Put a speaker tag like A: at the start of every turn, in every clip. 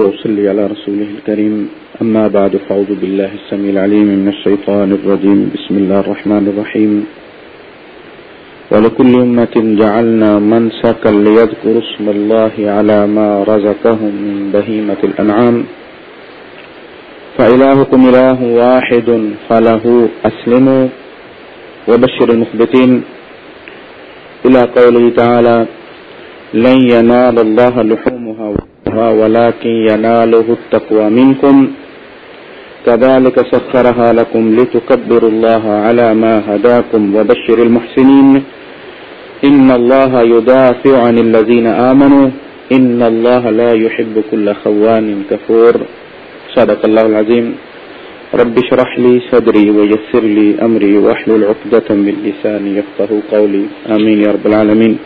A: وأصلي على رسوله الكريم. أما بعد، فأعوذ بالله السميع العليم من الشيطان الرجيم. بسم الله الرحمن الرحيم. ولكل أمة جعلنا منسكا ليذكروا اسم الله على ما رزقهم من بهيمة الأنعام. فإلهكم إله واحد، فله أسلموا وبشر المخبتين. إلى قوله تعالى لن ينال الله لحومها ولكن يناله التقوى منكم. كذلك سخرها لكم لتكبروا الله على ما هداكم وبشر المحسنين. إن الله يدافع عن الذين آمنوا. إن الله لا يحب كل خوان كفور. صدق الله العظيم. رب اشرح لي صدري ويسر لي أمري واحلل عقدة من لساني يفقه قولي. آمين يا رب العالمين.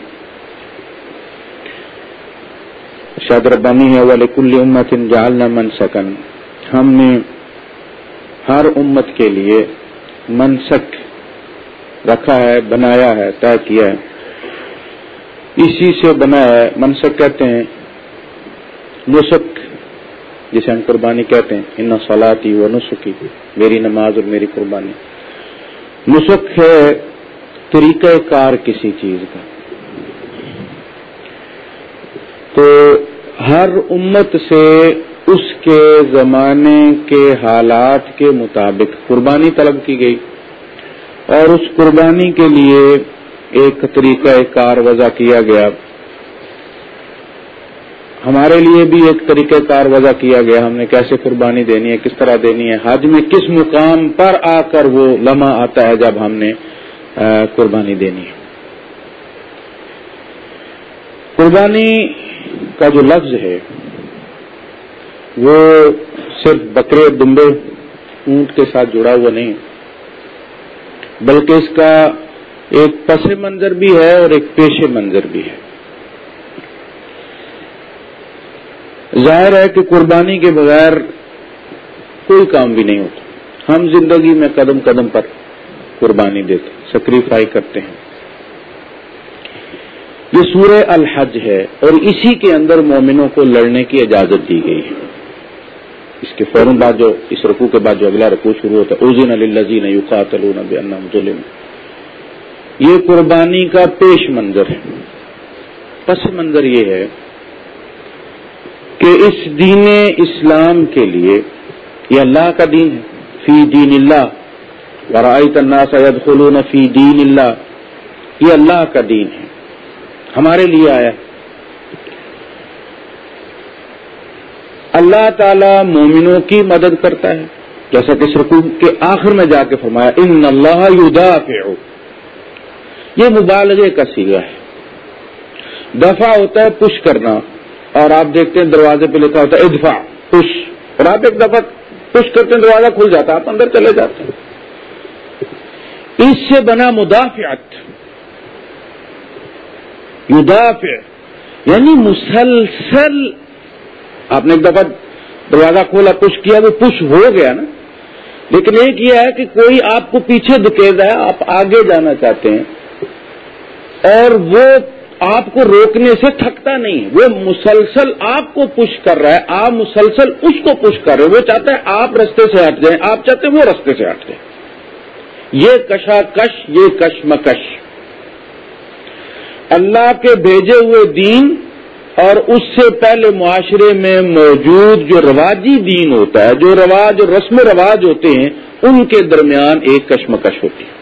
A: شاد ربانی ہے ولیکل امت جعلنا منسکن۔ ہم نے ہر امت کے لیے منسک رکھا ہے، بنایا ہے، طے کیا ہے۔ اسی سے بنایا ہے، منسک کہتے ہیں، نسک، جسے ہم قربانی کہتے ہیں۔ ان سلاتی و نسخی میری نماز اور میری قربانی۔ نسک ہے طریقہ کار کسی چیز کا۔ تو ہر امت سے اس کے زمانے کے حالات کے مطابق قربانی طلب کی گئی اور اس قربانی کے لیے ایک طریقہ کار وضع کیا گیا۔ ہمارے لیے بھی ایک طریقہ کار وضع کیا گیا۔ ہم نے کیسے قربانی دینی ہے، کس طرح دینی ہے، حج میں کس مقام پر آ کر وہ لمحہ آتا ہے جب ہم نے قربانی دینی ہے۔ قربانی کا جو لفظ ہے، وہ صرف بکرے دمبے اونٹ کے ساتھ جڑا ہوا نہیں، بلکہ اس کا ایک پس منظر بھی ہے اور ایک پیش منظر بھی ہے۔ ظاہر ہے کہ قربانی کے بغیر کوئی کام بھی نہیں ہوتا۔ ہم زندگی میں قدم قدم پر قربانی دیتے سیکریفائی کرتے ہیں۔ یہ سورہ الحج ہے اور اسی کے اندر مومنوں کو لڑنے کی اجازت دی گئی ہے۔ اس کے فوراً بعد جو اس رقو کے بعد جو اگلا رقو شروع ہوتا ہے اوزین الزین یوقات ظلم۔ یہ قربانی کا پیش منظر ہے۔ پس منظر یہ ہے کہ اس دین اسلام کے لیے یہ اللہ کا دین ہے۔ فی دین اللہ۔ ورائی تنا سید خلون فی دین اللہ۔ یہ اللہ کا دین ہے۔ ہمارے لیے آیا۔ اللہ تعالی مومنوں کی مدد کرتا ہے۔ جیسا کہ سرکو کے آخر میں جا کے فرمایا، ان اللہ یودا یہ مبالغے کا سیگا ہے۔ دفاع ہوتا ہے پش کرنا۔ اور آپ دیکھتے ہیں دروازے پہ لکھا ہوتا ہے ادفا پش۔ اور آپ ایک دفعہ پش کرتے ہیں، دروازہ کھل جاتا ہے، آپ اندر چلے جاتے ہیں۔ اس سے بنا مدافعت۔ یدافع یعنی مسلسل، آپ نے ایک دفعہ دروازہ کھولا پش کیا وہ پش ہو گیا نا۔ لیکن ایک یہ ہے کہ کوئی آپ کو پیچھے دکیز ہے، آپ آگے جانا چاہتے ہیں۔ اور وہ آپ کو روکنے سے تھکتا نہیں، وہ مسلسل آپ کو پش کر رہا ہے، آپ مسلسل اس کو پش کر رہے وہ چاہتا ہے آپ رستے سے ہٹ جائیں، آپ چاہتے ہیں وہ رستے سے ہٹ جائیں۔ یہ کشاکش، یہ کشمکش۔ اللہ کے بھیجے ہوئے دین اور اس سے پہلے معاشرے میں موجود جو رواجی دین ہوتا ہے، جو رواج اور رسم و رواج ہوتے ہیں، ان کے درمیان ایک کشمکش ہوتی ہے۔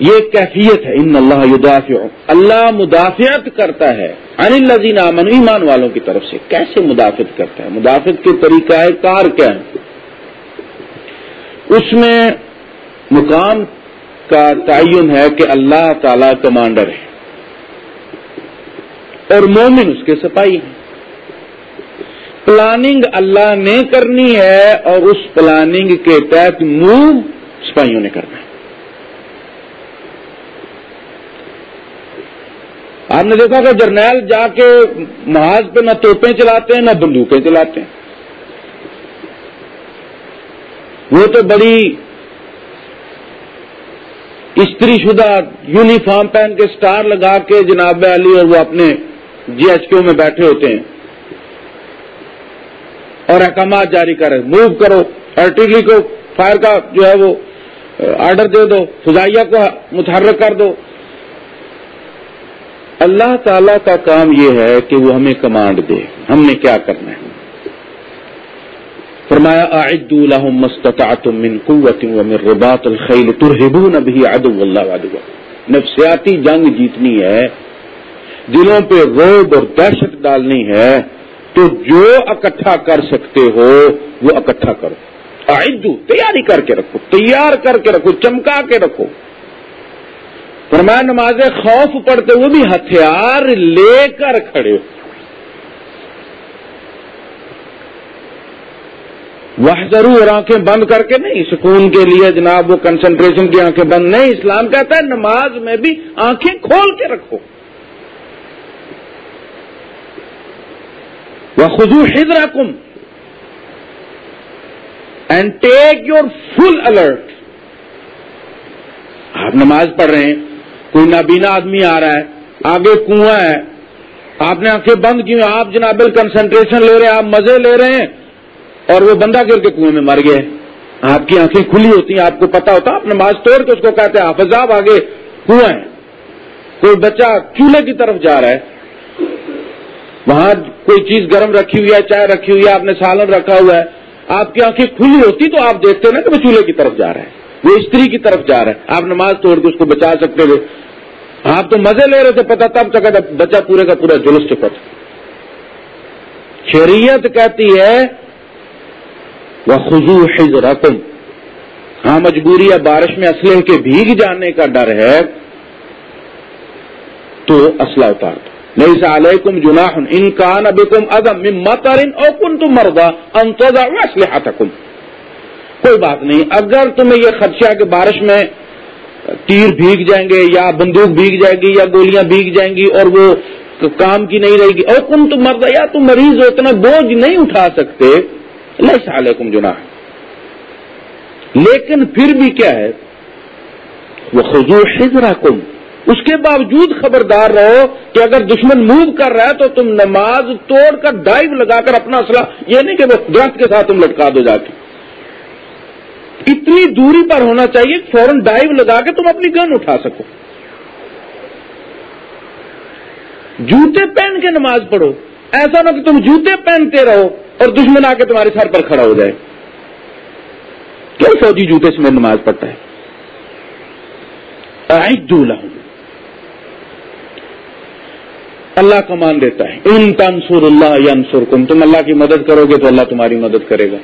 A: یہ کیفیت ہے، ان اللہ یدافع اللہ مدافعت کرتا ہے ان الزین امن ایمان والوں کی طرف سے۔ کیسے مدافعت کرتا ہے؟ مدافعت کے طریقہ کار کیا ہے اس میں مقام کا تعین ہے کہ اللہ تعالی کمانڈر ہے۔ اور مومن اس کے سپاہی ہیں۔ پلاننگ اللہ نے کرنی ہے اور اس پلاننگ کے تحت موو سپاہیوں نے کرنا ہے۔ آپ نے دیکھا کہ جرنیل جا کے محاذ پہ نہ توپیں چلاتے ہیں، نہ بندوقیں چلاتے ہیں۔ وہ تو بڑی استری شدہ یونیفارم پہن کے سٹار لگا کے جناب علی اور وہ اپنے جی ایچ کیو میں بیٹھے ہوتے ہیں اور احکامات جاری کرے موو کرو آرٹیلری کو فائر کا جو ہے وہ آرڈر دے دو فضائیہ کو متحرک کر دو۔ اللہ تعالی کا کام یہ ہے کہ وہ ہمیں کمانڈ دے۔ ہم نے کیا کرنا ہے؟ فرمایا اعد لهم استطعتم من قوت ومن رباط الخيل ترهبون به عدو. الله وعدو نفسیاتی جنگ جیتنی ہے، دلوں پہ روب اور دہشت ڈالنی ہے، تو جو اکٹھا کر سکتے ہو، وہ اکٹھا کرو. اعدو، تیاری کر کے رکھو، تیار کر کے رکھو، چمکا کے رکھو. فرمایا نماز خوف پڑھتے ہوئے بھی ہتھیار لے کر کھڑے ہو. وہ ضرور آنکھیں بند کر کے نہیں، سکون کے لیے جناب وہ کنسنٹریشن کی آنکھیں بند، نہیں، اسلام کہتا ہے نماز میں بھی آنکھیں کھول کے رکھو۔ وہ خزو حضر come and take your full alert آپ نماز پڑھ رہے ہیں، کوئی نابینا آدمی آ رہا ہے، آگے کنواں ہے، آپ نے آنکھیں بند کی آپ جناب کنسنٹریشن لے رہے ہیں، آپ مزے لے رہے ہیں۔ اور وہ بندہ گر کے کنویں میں مر گیا آپ کی آنکھیں کھلی ہوتی ہیں، آپ کو پتا ہوتا، آپ نماز توڑ کے اس کو کہتے ہیں، حافظ آپ آگے کنواں ہے کوئی بچہ چولہے کی طرف جا رہا ہے۔ وہاں کوئی چیز گرم رکھی ہوئی ہے، چائے رکھی ہوئی ہے، آپ نے سالن رکھا ہوا ہے۔ آپ کی آنکھیں کھلی ہوتی تو آپ دیکھتے نا کہ وہ چولہے کی طرف جا رہا ہے۔ وہ استری کی طرف جا رہا ہے۔ آپ نماز توڑ کے اس کو بچا سکتے تھے۔ آپ تو مزے لے رہے تھے پتا تب تک بچہ پورے کا پورا جلس چکا تھا شریعت کہتی ہے وہ خزو حضر ہاں مجبوری ہے بارش میں اسلحے کے بھیگ جانے کا ڈر ہے، تو اسلحہ اتار۔ دو نہیں سا علیکم جناح ان کان اب کم ادم مترین او کن تم مردا انتظا اسلحہ تکم کوئی بات نہیں، اگر تمہیں یہ خدشہ کہ بارش میں تیر بھیگ جائیں گے یا بندوق بھیگ جائے گی یا گولیاں بھیگ جائیں گی اور وہ کام کی نہیں رہے گی اور کن تم مردا یا تم مریض ہو، اتنا بوجھ نہیں اٹھا سکتے۔ اللہ علیکم جناح۔ لیکن پھر بھی کیا ہے؟ وہ خزو حضرا اس کے باوجود خبردار رہو کہ اگر دشمن موو کر رہا ہے تو تم نماز توڑ کر ڈائیو لگا کر اپنا اصلہ یہ نہیں کہ وہ درخت کے ساتھ تم لٹکا دو جا کے۔ اتنی دوری پر ہونا چاہیے فوراً ڈائیو لگا کے تم اپنی گن اٹھا سکو۔ جوتے پہن کے نماز پڑھو۔ ایسا نہ کہ تم جوتے پہنتے رہو۔ اور دشمن آ کے تمہارے سر پر کھڑا ہو جائے۔ کیوں فوجی جوتے سے میں نماز پڑھتا ہے؟ اللہ کا مان دیتا ہے۔ ان تنسر اللہ یا انسر کم تم اللہ کی مدد کرو گے تو اللہ تمہاری مدد کرے گا۔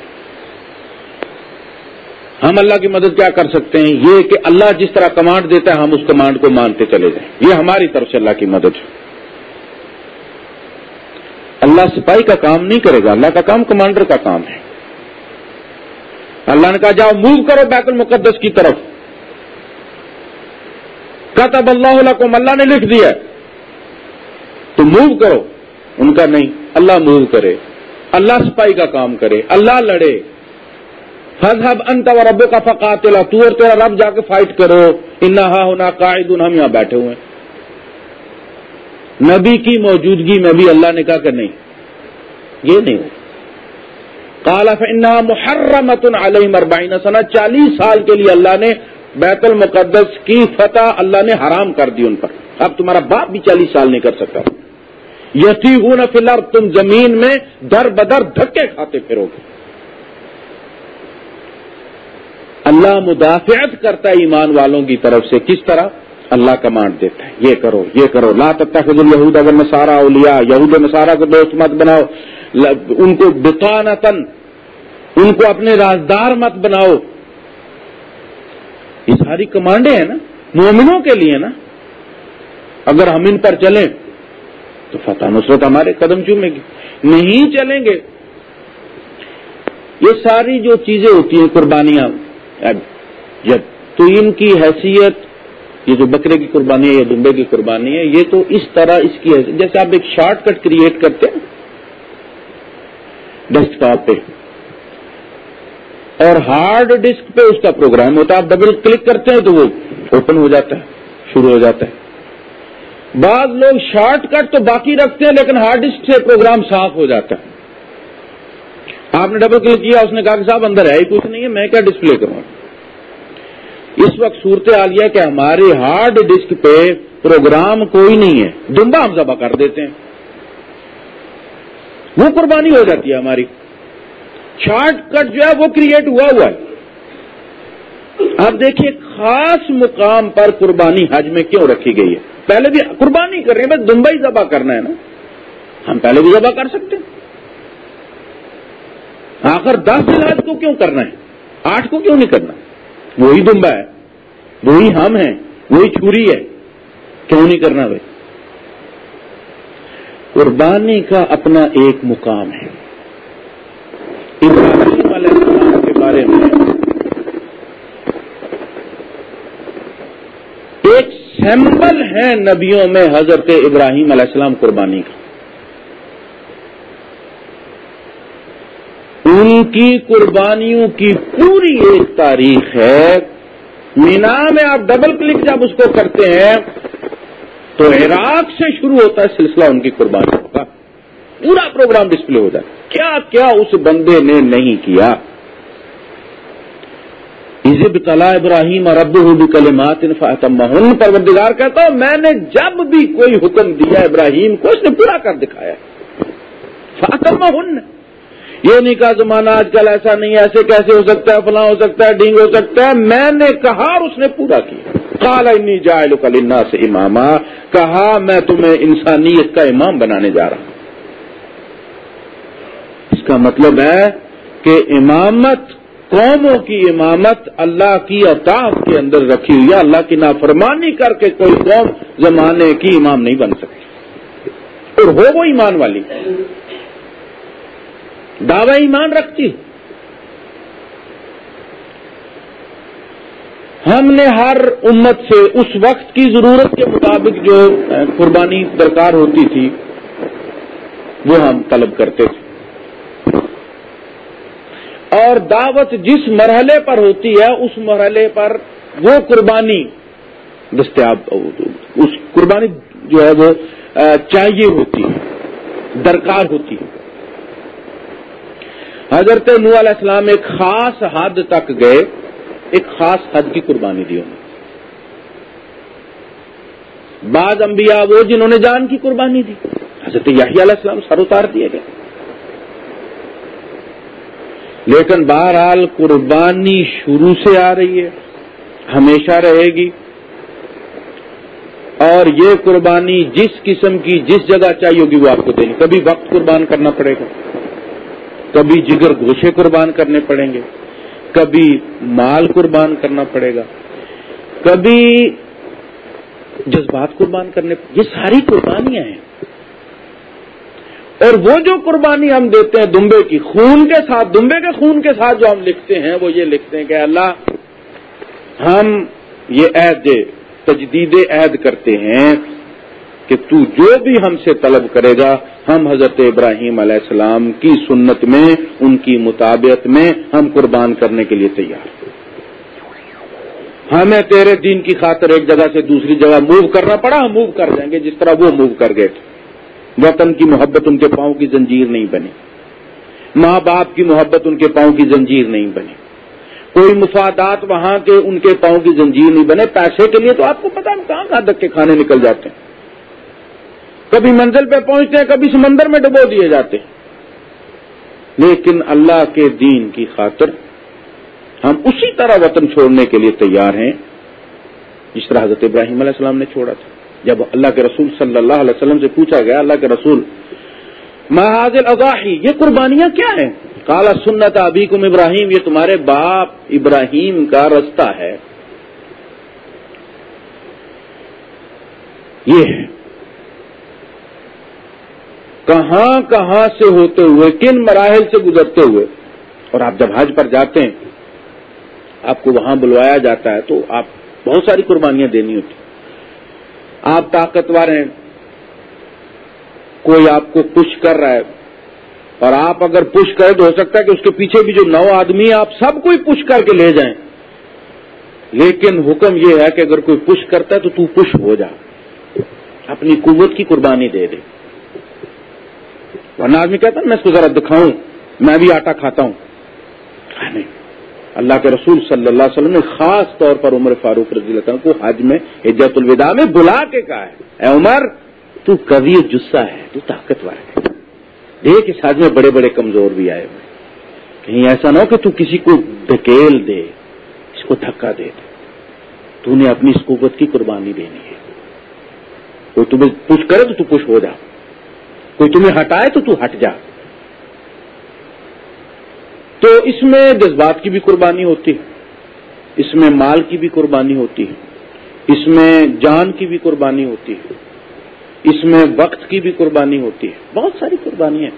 A: ہم اللہ کی مدد کیا کر سکتے ہیں؟ یہ کہ اللہ جس طرح کمانڈ دیتا ہے، ہم اس کمانڈ کو مانتے چلے جائیں۔ یہ ہماری طرف سے اللہ کی مدد ہے۔ اللہ سپاہی کا کام نہیں کرے گا، اللہ کا کام کمانڈر کا کام ہے۔ اللہ نے کہا، جاؤ موو کرو بیت المقدس کی طرف۔ کتب اللہ کو اللہ نے لکھ دیا۔ تو موو کرو۔ ان کا نہیں، اللہ موو کرے۔ اللہ سپاہی کا کام کرے، اللہ لڑے۔ حضب انت و ربو کا فقات تو اور تیرا رب جا کے فائٹ کرو۔ انہا ہونا قائد ہم یہاں بیٹھے ہوئے ہیں۔ نبی کی موجودگی میں بھی اللہ نے کہا کہ نہیں۔ یہ نہیں ہو۔ کالا فنا محرمت علیہ مربعین سنا چالیس سال کے لیے اللہ نے بیت المقدس کی فتح اللہ نے حرام کر دی ان پر۔ اب تمہارا باپ بھی چالیس سال نہیں کر سکتا۔ یتی ہوں نہ فی الحال تم زمین میں در بدر دھکے کھاتے پھرو گے۔ اللہ مدافعت کرتا ہے ایمان والوں کی طرف سے۔ کس طرح؟ اللہ کمانڈ دیتا ہے۔ یہ کرو یہ کرو۔ لا تتخذ الہود اگر نصارہ اولیاء، یہود نصارہ کو دوست مت بناؤ۔ ان کو بطانتن ان کو اپنے رازدار مت بناؤ۔ یہ ساری کمانڈیں ہیں نا، مومنوں کے لیے نا۔ اگر ہم ان پر چلیں، تو فتح نصرت ہمارے قدم چومے گی۔ نہیں چلیں گے۔ یہ ساری جو چیزیں ہوتی ہیں قربانیاں جب تو ان کی حیثیت، یہ جو بکرے کی قربانی ہے یا دمبے کی قربانی ہے، یہ تو اس طرح اس کی حیثیت، جیسے آپ ایک شارٹ کٹ کریٹ کرتے ہیں ڈیسک ٹاپ پہ۔ اور ہارڈ ڈسک پہ اس کا پروگرام ہوتا ہے، آپ ڈبل کلک کرتے ہیں تو وہ اوپن ہو جاتا ہے، شروع ہو جاتا ہے۔ بعض لوگ شارٹ کٹ تو باقی رکھتے ہیں، لیکن ہارڈ ڈسک سے پروگرام صاف ہو جاتا ہے۔ آپ نے ڈبل کلک کیا، اس نے کہا کہ صاحب اندر ہے ہی کچھ نہیں ہے، میں کیا ڈسپلے کروں؟ اس وقت صورت حال یہ کہ ہماری ہارڈ ڈسک پہ پروگرام کوئی نہیں ہے، دمبا ہم ذبح کر دیتے ہیں۔ وہ قربانی ہو جاتی ہے ہماری۔ شارٹ کٹ جو ہے وہ کریٹ ہوا ہوا ہے۔ اب دیکھیے، خاص مقام پر قربانی حج میں کیوں رکھی گئی ہے؟ پہلے بھی قربانی کر رہے ہیں، بس دمبئی ذبح کرنا ہے نا۔ ہم پہلے بھی ذبح کر سکتے ہیں۔ آخر دس دن کو کیوں کرنا ہے؟ آٹھ کو کیوں نہیں کرنا؟ وہی دمبا ہے، وہی ہم ہیں، وہی چھری ہے۔ کیوں نہیں کرنا بھائی؟ قربانی کا اپنا ایک مقام ہے۔ ابراہیم علیہ السلام کے بارے میں۔ ایک سیمپل ہے نبیوں میں حضرت ابراہیم علیہ السلام قربانی کا۔ ان کی قربانیوں کی پوری ایک تاریخ ہے۔ مینا میں آپ ڈبل کلک جب اس کو کرتے ہیں تو عراق سے شروع ہوتا ہے سلسلہ ان کی قربانیوں کا۔ پورا پروگرام ڈسپلے ہو جائے۔ کیا کیا اس بندے نے نہیں کیا؟ عزب تلا ابراہیم اور ابو بھی کلمات فاطمہ پروردگار کہتا ہوں میں نے جب بھی کوئی حکم دیا ابراہیم کو، اس نے پورا کر دکھایا۔ فاطمہ ہن یہ نہیں کہا زمانہ آج کل ایسا نہیں ایسے کیسے ہو سکتا ہے، فلاں ہو سکتا ہے، ڈینگ ہو سکتا ہے۔ میں نے کہا، اور اس نے پورا کیا۔ کالا انی جائے کلنا سے اماما۔ کہا، میں تمہیں انسانیت کا امام بنانے جا رہا ہوں۔ اس کا مطلب ہے کہ امامت، قوموں کی امامت اللہ کی اطاف کے اندر رکھی ہوئی ہے۔ اللہ کی نافرمانی کر کے کوئی قوم زمانے کی امام نہیں بن سکتی۔ اور ہو وہ ایمان والی۔ دعوی ایمان رکھتی ہم نے ہر امت سے اس وقت کی ضرورت کے مطابق جو قربانی درکار ہوتی تھی، وہ ہم طلب کرتے تھے۔ اور دعوت جس مرحلے پر ہوتی ہے، اس مرحلے پر وہ قربانی دستیاب، اس قربانی جو ہے وہ چاہیے ہوتی ہے، درکار ہوتی ہے۔ حضرت نو علیہ السلام ایک خاص حد تک گئے، ایک خاص حد کی قربانی دی انہوں نے۔ بعض انبیاء وہ جنہوں نے جان کی قربانی دی۔ حضرت یحییٰ علیہ السلام سر اتار دیے گئے۔ لیکن بہرحال قربانی شروع سے آ رہی ہے، ہمیشہ رہے گی۔ اور یہ قربانی جس قسم کی جس جگہ چاہیے ہوگی وہ آپ کو دینی۔ کبھی وقت قربان کرنا پڑے گا۔ کبھی جگر گوشے قربان کرنے پڑیں گے، کبھی مال قربان کرنا پڑے گا، کبھی جذبات قربان کرنے، یہ ساری قربانیاں ہیں۔ اور وہ جو قربانی ہم دیتے ہیں دمبے کی، خون کے ساتھ، دمبے کے خون کے ساتھ جو ہم لکھتے ہیں، وہ یہ لکھتے ہیں کہ اللہ، ہم یہ عہد، تجدید عہد کرتے ہیں۔ کہ تو جو بھی ہم سے طلب کرے گا، ہم حضرت ابراہیم علیہ السلام کی سنت میں، ان کی مطابق میں ہم قربان کرنے کے لیے تیار ہمیں تیرے دین کی خاطر ایک جگہ سے دوسری جگہ موو کرنا پڑا، ہم موو کر جائیں گے، جس طرح وہ موو کر گئے تھے۔ وطن کی محبت ان کے پاؤں کی زنجیر نہیں بنی۔ ماں باپ کی محبت ان کے پاؤں کی زنجیر نہیں بنی۔ کوئی مفادات وہاں کے ان کے پاؤں کی زنجیر نہیں بنے، پیسے کے لیے تو آپ کو پتا کہاں کہاں تک کے کھانے نکل جاتے ہیں۔ کبھی منزل پہ پہنچتے ہیں، کبھی سمندر میں ڈبو دیے جاتے ہیں۔ لیکن اللہ کے دین کی خاطر ہم اسی طرح وطن چھوڑنے کے لیے تیار ہیں، جس طرح حضرت ابراہیم علیہ السلام نے چھوڑا تھا۔ جب اللہ کے رسول صلی اللہ علیہ وسلم سے پوچھا گیا، اللہ کے رسول محاذ اضاحی یہ قربانیاں کیا ہیں؟ کالا سنت ابھی ابراہیم، یہ تمہارے باپ ابراہیم کا رستہ ہے۔ یہ ہے۔ کہاں کہاں سے ہوتے ہوئے، کن مراحل سے گزرتے ہوئے۔ اور آپ جب حج پر جاتے ہیں، آپ کو وہاں بلوایا جاتا ہے، تو آپ بہت ساری قربانیاں دینی ہوتی آپ طاقتور ہیں، کوئی آپ کو پش کر رہا ہے۔ اور آپ اگر پش کریں تو ہو سکتا ہے کہ اس کے پیچھے بھی جو نو آدمی آپ سب کوئی پش کر کے لے جائیں۔ لیکن حکم یہ ہے کہ اگر کوئی پش کرتا ہے تو تو پش ہو جا۔ اپنی قوت کی قربانی دے دے۔ ورنہ آدمی کہتا میں اس کو ذرا دکھاؤں، میں بھی آٹا کھاتا ہوں۔ نہیں۔ اللہ کے رسول صلی اللہ علیہ وسلم نے خاص طور پر عمر فاروق رضی اللہ عنہ کو حج میں عجت الوداع میں بلا کے کہا ہے۔ اے عمر، تو کبھی جسا ہے، تو طاقتور ہے۔ دیکھ، اس حج میں بڑے بڑے کمزور بھی آئے ہوئے کہیں ایسا نہ ہو کہ تو کسی کو دھکیل دے، اس کو دھکا دے دے۔ تو نے اپنی اس قوت کی قربانی دینی ہے۔ کوئی تمہیں پوچھ کرے تو تو پوچھ ہو جا۔ کوئی تمہیں ہٹائے تو تو ہٹ جا۔ تو اس میں جذبات کی بھی قربانی ہوتی ہے، اس میں مال کی بھی قربانی ہوتی ہے، اس میں جان کی بھی قربانی ہوتی ہے، اس میں وقت کی بھی قربانی ہوتی ہے۔ بہت ساری قربانیاں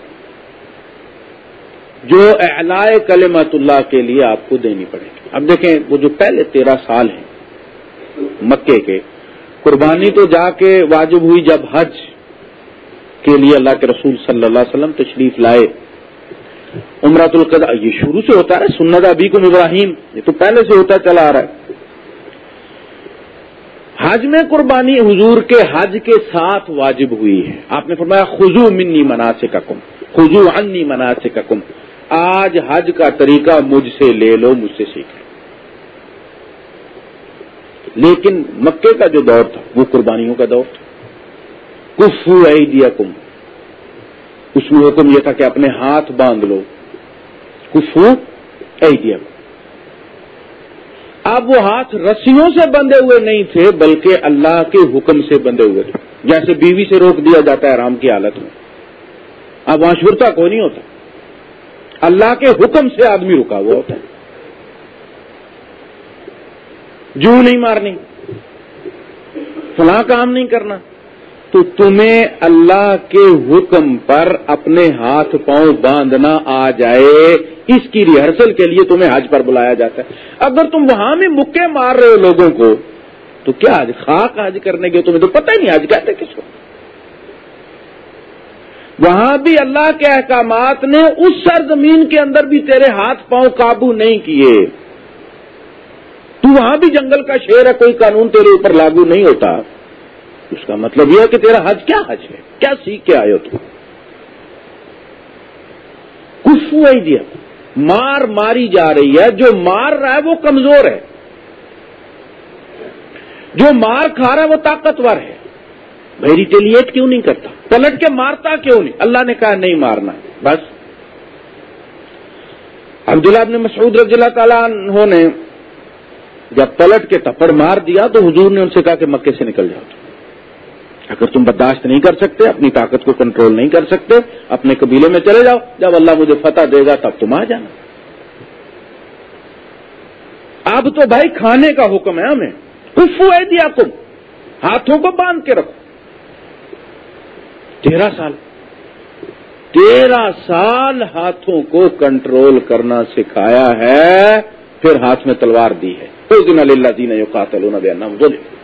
A: جو اعلائے کلمت اللہ کے لیے آپ کو دینی پڑے گی۔ اب دیکھیں، وہ جو پہلے تیرہ سال ہیں مکے کے، قربانی تو جا کے واجب ہوئی جب حج۔ کے لیے اللہ کے رسول صلی اللہ علیہ وسلم تشریف لائے۔ عمرات القدا یہ شروع سے ہوتا ہے، سنت ابھی کو ابراہیم، یہ تو پہلے سے ہوتا چلا آ رہا ہے۔ حج میں قربانی حضور کے حج کے ساتھ واجب ہوئی ہے۔ آپ نے فرمایا خزو منی منا سے ککم خزو انی منا سے ککم آج حج کا طریقہ مجھ سے لے لو، مجھ سے سیکھ لیکن مکے کا جو دور تھا، وہ قربانیوں کا دور تھا۔ کفو دیا کم اس میں حکم یہ تھا کہ اپنے ہاتھ باندھ لو۔ کفو ایڈیم اب وہ ہاتھ رسیوں سے بندھے ہوئے نہیں تھے، بلکہ اللہ کے حکم سے بندھے ہوئے تھے۔ جیسے بیوی سے روک دیا جاتا ہے آرام کی حالت میں۔ اب وہاں شرتا کو نہیں ہوتا۔ اللہ کے حکم سے آدمی رکا ہوا ہوتا ہے۔ جو نہیں مارنی۔ فلاں کام نہیں کرنا۔ تو تمہیں اللہ کے حکم پر اپنے ہاتھ پاؤں باندھنا آ جائے۔ اس کی ریہرسل کے لیے تمہیں حج پر بلایا جاتا ہے۔ اگر تم وہاں میں مکے مار رہے ہو لوگوں کو، تو کیا آج خاک حج کرنے کے تمہیں؟ تو پتہ ہی نہیں آج کہتے کس کو۔ وہاں بھی اللہ کے احکامات نے اس سرزمین کے اندر بھی تیرے ہاتھ پاؤں قابو نہیں کیے۔ تو وہاں بھی جنگل کا شیر ہے، کوئی قانون تیرے اوپر لاگو نہیں ہوتا۔ اس کا مطلب یہ ہے کہ تیرا حج کیا حج ہے؟ کیا سیکھ کے آئے ہو تم کچھ نہیں دیا مار ماری جا رہی ہے۔ جو مار رہا ہے وہ کمزور ہے۔ جو مار کھا رہا ہے وہ طاقتور ہے۔ بھائی ریٹیلیٹ کیوں نہیں کرتا؟ پلٹ کے مارتا کیوں نہیں؟ اللہ نے کہا نہیں مارنا۔ بس۔ عبداللہ ابن مسعود رضی اللہ تعالیٰ نے جب پلٹ کے تپڑ مار دیا تو حضور نے ان سے کہا کہ مکے سے نکل جاؤ۔ اگر تم برداشت نہیں کر سکتے، اپنی طاقت کو کنٹرول نہیں کر سکتے، اپنے قبیلے میں چلے جاؤ۔ جب اللہ مجھے فتح دے گا، تب تم آ جانا۔ اب تو بھائی کھانے کا حکم ہے ہمیں۔ کفو ہے دیا تم ہاتھوں کو باندھ کے رکھو۔ تیرہ سال۔ تیرہ سال ہاتھوں کو کنٹرول کرنا سکھایا ہے، پھر ہاتھ میں تلوار دی ہے۔ اس دن اللہ دین یو قاتل بینا بولے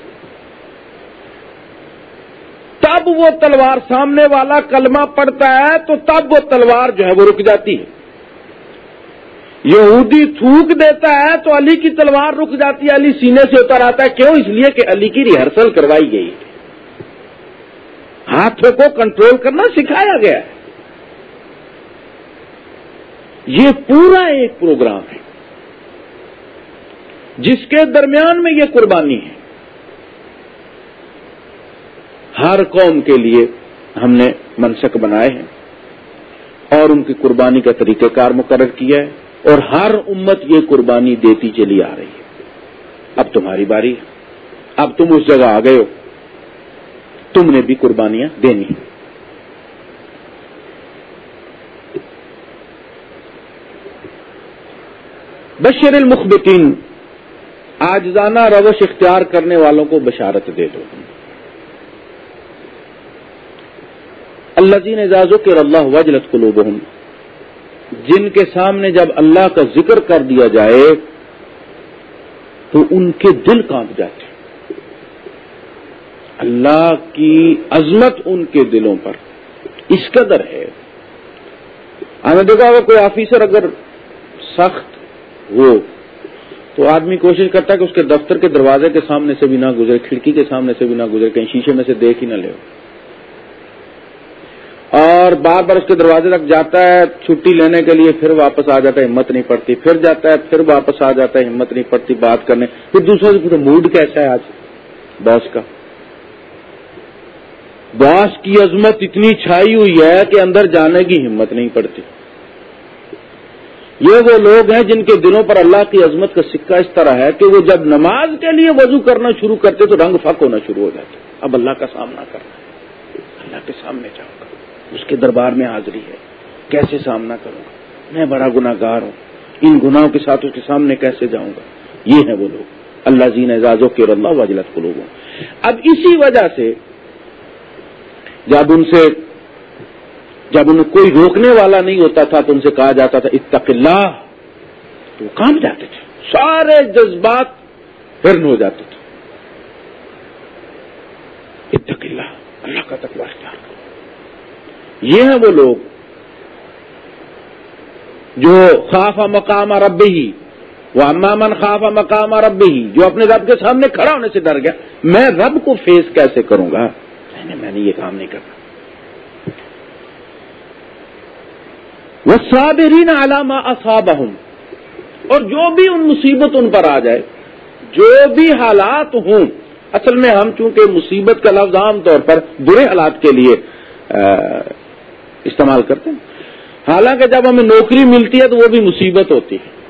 A: تب وہ تلوار سامنے والا کلمہ پڑتا ہے تو تب وہ تلوار جو ہے وہ رک جاتی ہے۔ یہودی تھوک دیتا ہے تو علی کی تلوار رک جاتی ہے، علی سینے سے اتر آتا ہے۔ کیوں؟ اس لیے کہ علی کی ریہرسل کروائی گئی۔ ہے ہاتھوں کو کنٹرول کرنا سکھایا گیا۔ ہے یہ پورا ایک پروگرام ہے۔ جس کے درمیان میں یہ قربانی ہے۔ ہر قوم کے لیے ہم نے منسک بنائے ہیں اور ان کی قربانی کا طریقہ کار مقرر کیا ہے اور ہر امت یہ قربانی دیتی چلی آ رہی ہے۔ اب تمہاری باری ہے۔ اب تم اس جگہ آ گئے ہو۔ تم نے بھی قربانیاں دینی ہیں۔ بشر المخبتین، آجزانہ روش اختیار کرنے والوں کو بشارت دے دو۔ اللہ جین اعزازوں کے اللہ وجلت قلوبہم۔ جن کے سامنے جب اللہ کا ذکر کر دیا جائے، تو ان کے دل کانپ جاتے۔ اللہ کی عظمت ان کے دلوں پر۔ اس قدر ہے۔ ہم نے دیکھا ہوگا کوئی آفیسر اگر سخت ہو، تو آدمی کوشش کرتا ہے کہ اس کے دفتر کے دروازے کے سامنے سے بھی نہ گزرے، کھڑکی کے سامنے سے بھی نہ گزرے، کہیں شیشے میں سے دیکھ ہی نہ لے۔ اور بار بار اس کے دروازے تک جاتا ہے، چھٹی لینے کے لیے پھر واپس آ جاتا ہے، ہمت نہیں پڑتی۔ پھر جاتا ہے، پھر واپس آ جاتا ہے، ہمت نہیں پڑتی بات کرنے۔ پھر دوسرے سے موڈ کیسا ہے آج؟ باس کا۔ باس کی عظمت اتنی چھائی ہوئی ہے کہ اندر جانے کی ہمت نہیں پڑتی۔ یہ وہ لوگ ہیں جن کے دنوں پر اللہ کی عظمت کا سکہ اس طرح ہے کہ وہ جب نماز کے لیے وضو کرنا شروع کرتے تو رنگ فک ہونا شروع ہو جاتے۔ اب اللہ کا سامنا کرنا ہے۔ اللہ کے سامنے جاؤں اس کے دربار میں حاضری ہے۔ کیسے سامنا کروں؟ گا میں بڑا گناہ گار ہوں۔ ان گناہوں کے ساتھ اس کے سامنے کیسے جاؤں گا؟ یہ ہیں وہ لوگ۔ اللہ زین اعزازوں کے اللہ وجلت کو لوگوں اب اسی وجہ سے جب ان سے جب ان کوئی روکنے والا نہیں ہوتا تھا تو ان سے کہا جاتا تھا، اتق اللہ۔ تو وہ کام جاتے تھے۔ سارے جذبات ہرن ہو جاتے تھے۔ اتق اللہ اللہ کا تقوا اختیار کرو یہ ہیں وہ لوگ جو خاف مقام رب ہی، وہ امامن خواب مقام رب ہی، جو اپنے رب کے سامنے کھڑا ہونے سے ڈر گیا، میں رب کو فیس کیسے کروں گا؟ میں نے یہ کام نہیں کرنا۔ وہ صابرین علامہ اصاب اور جو بھی ان مصیبت ان پر آ جائے، جو بھی حالات ہوں، اصل میں ہم چونکہ مصیبت کا لفظ عام طور پر برے حالات کے لیے استعمال کرتے ہیں۔ حالانکہ جب ہمیں نوکری ملتی ہے تو وہ بھی مصیبت ہوتی ہے۔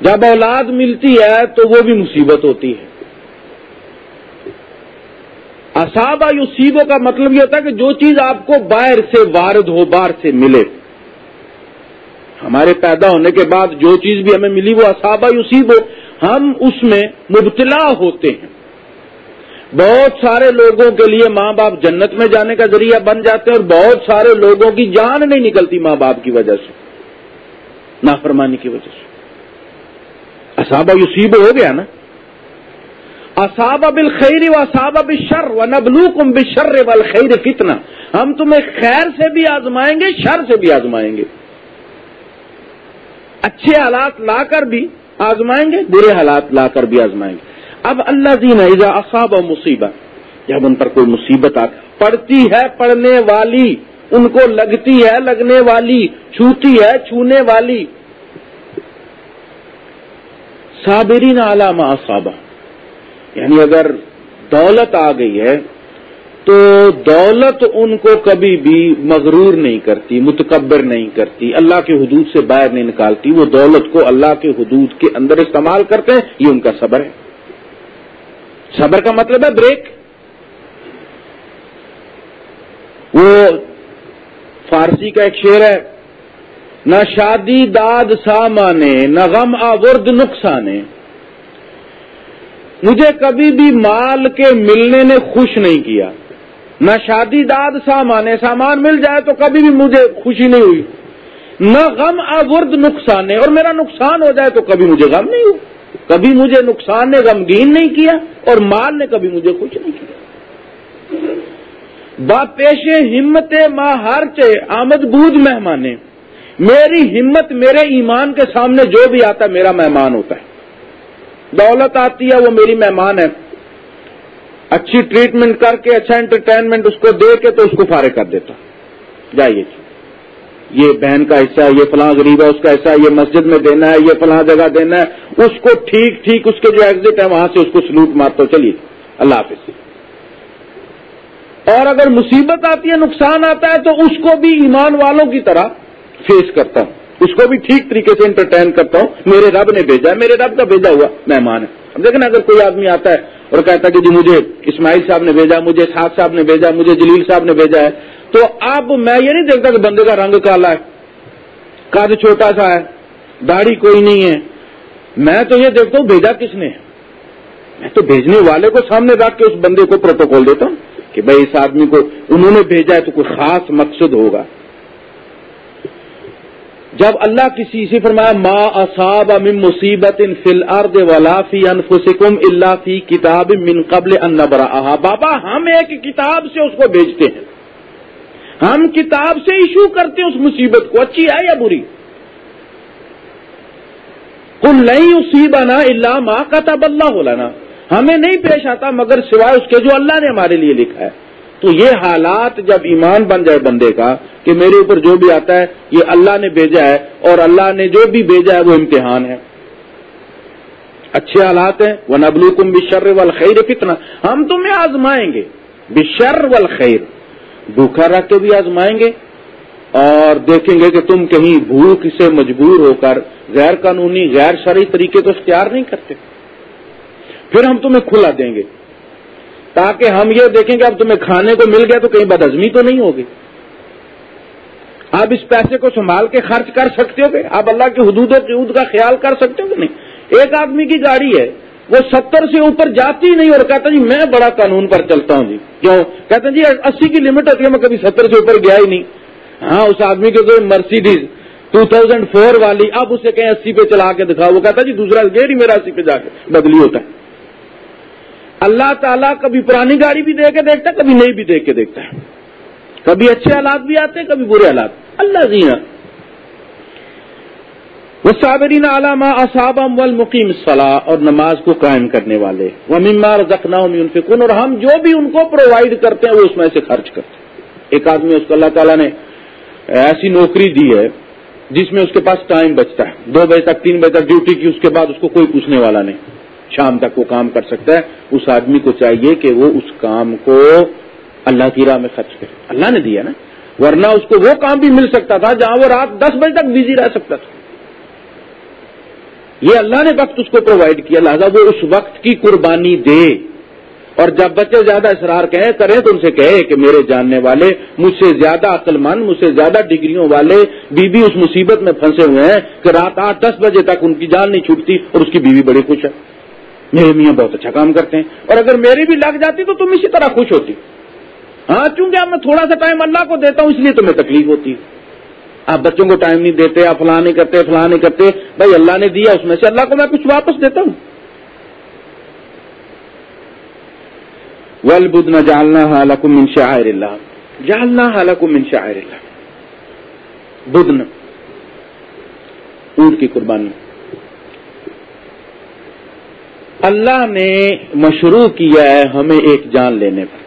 A: جب اولاد ملتی ہے تو وہ بھی مصیبت ہوتی ہے۔ اصابہ یوسیبوں کا مطلب یہ ہوتا ہے کہ جو چیز آپ کو باہر سے وارد ہو، باہر سے ملے۔ ہمارے پیدا ہونے کے بعد جو چیز بھی ہمیں ملی وہ اصابہ یوسیب ہو ہم اس میں مبتلا ہوتے ہیں۔ بہت سارے لوگوں کے لیے ماں باپ جنت میں جانے کا ذریعہ بن جاتے ہیں اور بہت سارے لوگوں کی جان نہیں نکلتی ماں باپ کی وجہ سے، نافرمانی کی وجہ سے۔ اصابہ یوسیب ہو گیا نا۔ اصاب بل خیر و اصاب بل شر و نبلو کم بشر و خیر ہم تمہیں خیر سے بھی آزمائیں گے، شر سے بھی آزمائیں گے۔ اچھے حالات لا کر بھی آزمائیں گے، برے حالات لا کر بھی آزمائیں گے۔ اب اللہ دین ایزا اصاب و مصیبت جب ان پر کوئی مصیبت آتی پڑتی ہے پڑھنے والی، ان کو لگتی ہے لگنے والی، چھوتی ہے چھونے والی۔ صابرین علامہ اصابہ۔ یعنی اگر دولت آ گئی ہے، تو دولت ان کو کبھی بھی مغرور نہیں کرتی، متکبر نہیں کرتی، اللہ کے حدود سے باہر نہیں نکالتی، وہ دولت کو اللہ کے حدود کے اندر استعمال کرتے ہیں، یہ ان کا صبر ہے۔ صبر کا مطلب ہے بریک۔ وہ فارسی کا ایک شعر ہے، نہ شادی داد سامانے نہ غم آورد نقصانے۔ مجھے کبھی بھی مال کے ملنے نے خوش نہیں کیا۔ نہ شادی داد سامان سامان مل جائے تو کبھی بھی مجھے خوشی نہیں ہوئی۔ نہ غم اورد نقصان اور میرا نقصان ہو جائے تو کبھی مجھے غم نہیں ہو کبھی مجھے نقصان نے غمگین نہیں کیا اور مال نے کبھی مجھے خوش نہیں کیا۔ با پیش ہمت ماں ہر چے آمد بود مہمانے۔ میری ہمت میرے ایمان کے سامنے جو بھی آتا ہے میرا مہمان ہوتا ہے۔ دولت آتی ہے وہ میری مہمان ہے۔ اچھی ٹریٹمنٹ کر کے اچھا انٹرٹینمنٹ اس کو دے کے تو اس کو فارغ کر دیتا۔ جائیے جی۔ یہ بہن کا حصہ ہے، یہ فلاں غریب ہے، اس کا حصہ ہے، یہ مسجد میں دینا ہے، یہ فلاں جگہ دینا ہے۔ اس کو ٹھیک ٹھیک، اس کے جو ایگزٹ ہے وہاں سے اس کو سلوٹ مارتا چلیے، اللہ حافظ۔ اور اگر مصیبت آتی ہے، نقصان آتا ہے، تو اس کو بھی ایمان والوں کی طرح فیس کرتا ہوں۔ اس کو بھی ٹھیک طریقے سے انٹرٹین کرتا ہوں۔ میرے رب نے بھیجا ہے، میرے رب کا بھیجا ہوا مہمان ہے۔ اب دیکھیں اگر کوئی آدمی آتا ہے اور کہتا ہے کہ جی مجھے اسماعیل صاحب نے بھیجا، مجھے سعد صاحب نے بھیجا، مجھے جلیل صاحب نے بھیجا ہے تو اب میں یہ نہیں دیکھتا کہ بندے کا رنگ کالا ہے قد چھوٹا سا ہے، داڑھی کوئی نہیں ہے۔ میں تو یہ دیکھتا ہوں، بھیجا کس نے؟ میں تو بھیجنے والے کو سامنے رکھ کے اس بندے کو پروٹوکول دیتا ہوں کہ بھائی اس آدمی کو انہوں نے بھیجا ہے تو کوئی خاص مقصد ہوگا۔ جب اللہ کسی سے فرمایا، ما اصاب من مصیبت ان فل ارد ولا فی انفسکم اللہ فی کتاب من قبل ان نبرا بابا، ہم ایک کتاب سے اس کو بھیجتے ہیں۔ ہم کتاب سے ایشو کرتے ہیں اس مصیبت کو، اچھی ہے یا بری؟ کل نہیں اسی بنا اللہ ماں کا تب اللہ ہولانا ہمیں نہیں پیش آتا مگر سوائے اس کے جو اللہ نے ہمارے لیے لکھا ہے۔ تو یہ حالات جب ایمان بن جائے بندے کا کہ میرے اوپر جو بھی آتا ہے، یہ اللہ نے بھیجا ہے اور اللہ نے جو بھی بھیجا ہے، وہ امتحان ہے۔ اچھے حالات ہیں۔ وہ نبلو کم بشر و خیر کتنا ہم تمہیں آزمائیں گے۔ بشر و خیر بھوکھا رکھ کے بھی آزمائیں گے اور دیکھیں گے کہ تم کہیں بھوک سے مجبور ہو کر غیر قانونی، غیر شرعی طریقے تو اختیار نہیں کرتے۔ پھر ہم تمہیں کھلا دیں گے۔ تاکہ ہم یہ دیکھیں کہ اب تمہیں کھانے کو مل گیا تو کہیں بدہضمی تو نہیں ہوگی۔ آپ اس پیسے کو سنبھال کے خرچ کر سکتے ہو گے آپ اللہ کی حدود و قیود کا خیال کر سکتے ہو کہ نہیں۔ ایک آدمی کی گاڑی ہے۔ وہ ستر سے اوپر جاتی نہیں اور کہتا جی میں بڑا قانون پر چلتا ہوں جی۔ کیوں؟ کہتے ہیں جی اسی کی لمٹ ہوتی ہے، میں کبھی ستر سے اوپر گیا ہی نہیں۔ ہاں اس آدمی کے جو مرسیڈیز ٹو تھاؤزینڈ فور والی، اب اسے کہیں اسی پہ چلا کے دکھا وہ کہتا جی دوسرا گیئر ہی میرا اسی پہ جا کے بدلی ہوتا ہے۔ اللہ تعالیٰ کبھی پرانی گاڑی بھی دے کے دیکھتا ہے، کبھی نئی بھی دیکھ کے دیکھتا ہے۔ کبھی اچھے حالات بھی آتے ہیں کبھی برے حالات۔ اللہ جینا وہ صابرین علامہ اصابم والمقیم صلاح اور نماز کو قائم کرنے والے۔ وہ ممار زخنا فکن اور ہم جو بھی ان کو پرووائڈ کرتے ہیں، وہ اس میں سے خرچ کرتے ہیں۔ ایک آدمی، اس کو اللہ تعالیٰ نے ایسی نوکری دی ہے، جس میں اس کے پاس ٹائم بچتا ہے۔ دو بجے تک، تین بجے تک ڈیوٹی کی، اس کے بعد اس کو کوئی پوچھنے والا نہیں۔ شام تک وہ کام کر سکتا ہے۔ اس آدمی کو چاہیے کہ وہ اس کام کو اللہ کی راہ میں خرچ کرے۔ اللہ نے دیا نا۔ ورنہ اس کو وہ کام بھی مل سکتا تھا، جہاں وہ رات دس بجے تک بزی رہ سکتا تھا۔ یہ اللہ نے وقت اس کو پرووائڈ کیا، لہٰذا وہ اس وقت کی قربانی دے۔ اور جب بچے زیادہ اصرار کہیں کریں تو ان سے کہے کہ میرے جاننے والے مجھ سے زیادہ عقل مند، مجھ سے زیادہ ڈگریوں والے بیوی اس مصیبت میں پھنسے ہوئے ہیں کہ رات آٹھ دس بجے تک ان کی جان نہیں چھوٹتی اور اس کی بیوی بڑی خوش ہے۔ میرے میاں بہت اچھا کام کرتے ہیں۔ اور اگر میری بھی لگ جاتی تو تم اسی طرح خوش ہوتی۔ ہاں چونکہ اب میں تھوڑا سا ٹائم اللہ کو دیتا ہوں، اس لیے تمہیں تکلیف ہوتی۔ ہے آپ بچوں کو ٹائم نہیں دیتے، آپ فلاں نہیں کرتے، فلاں نہیں کرتے، بھائی اللہ نے دیا اس میں سے، اللہ کو میں کچھ واپس دیتا ہوں۔ ول بدھ نہ جالنا حالکم من شاعر اللہ جالنا حالکم من شاعر اللہ بدھ اونٹ کی قربانی۔ اللہ نے مشروع کیا ہے ہمیں ایک جان لینے پر۔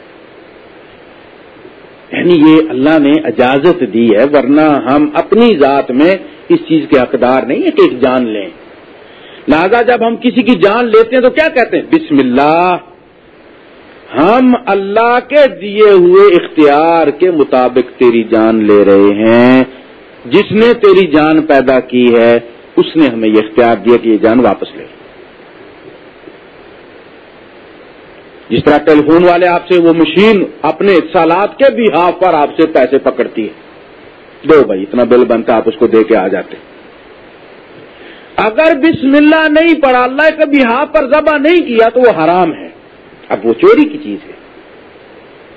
A: یعنی یہ اللہ نے اجازت دی ہے، ورنہ ہم اپنی ذات میں اس چیز کے حقدار نہیں ہے کہ ایک جان لیں۔ لہذا جب ہم کسی کی جان لیتے ہیں تو کیا کہتے ہیں؟ بسم اللہ۔ ہم اللہ کے دیے ہوئے اختیار کے مطابق تیری جان لے رہے ہیں۔ جس نے تیری جان پیدا کی ہے، اس نے ہمیں یہ اختیار دیا کہ یہ جان واپس لے۔ جس طرح ٹیلی فون والے آپ سے، وہ مشین اپنے سالات کے بھی ہاف پر آپ سے پیسے پکڑتی ہے۔ دو بھائی، اتنا بل بنتا آپ اس کو دے کے آ جاتے۔ اگر بسم اللہ نہیں پڑا اللہ کبھی ہاتھ پر ذبح نہیں کیا تو وہ حرام ہے۔ اب وہ چوری کی چیز ہے۔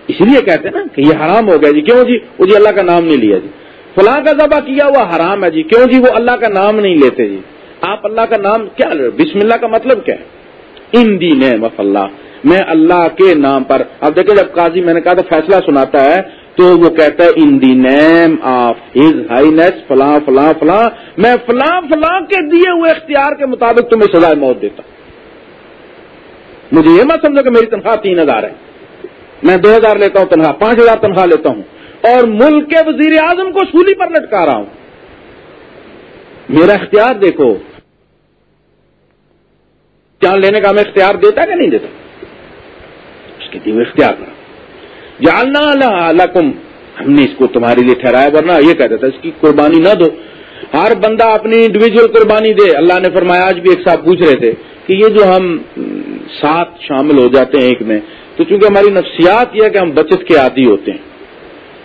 A: اس لیے کہتے ہیں نا کہ یہ حرام ہو گیا جی۔ کیوں جی؟ وہ جی اللہ کا نام نہیں لیا جی۔ فلاں کا ذبح کیا وہ حرام ہے جی۔ کیوں جی؟ وہ اللہ کا نام نہیں لیتے جی۔ آپ اللہ کا نام کیا بسم اللہ کا مطلب کیا ہے؟ ان دین اللہ۔ میں اللہ کے نام پر۔ اب دیکھیں جب قاضی میں نے کہا تھا فیصلہ سناتا ہے تو وہ کہتا ہے، in the name of his highness فلاں فلاں فلاں۔ میں فلاں فلاں کے دیے ہوئے اختیار کے مطابق تمہیں سزائے موت دیتا۔ مجھے یہ مت سمجھو کہ میری تنخواہ تین ہزار ہے۔ میں دو ہزار لیتا ہوں، تنخواہ پانچ ہزار تنخواہ لیتا ہوں۔ اور ملک کے وزیر اعظم کو سولی پر لٹکا رہا ہوں۔ میرا اختیار دیکھو۔ جان لینے کا ہمیں اختیار دیتا کہ نہیں دیتا؟ دیے ہوئے اختیار کرا جالنا اللہ ہم نے اس کو تمہارے لیے ٹھہرایا، ورنہ یہ کہتا تھا اس کی قربانی نہ دو۔ ہر بندہ اپنی انڈیویجل قربانی دے۔ اللہ نے فرمایا، آج بھی ایک صاحب پوچھ رہے تھے کہ یہ جو ہم ساتھ شامل ہو جاتے ہیں ایک میں، تو چونکہ ہماری نفسیات یہ ہے کہ ہم بچت کے عادی ہوتے ہیں،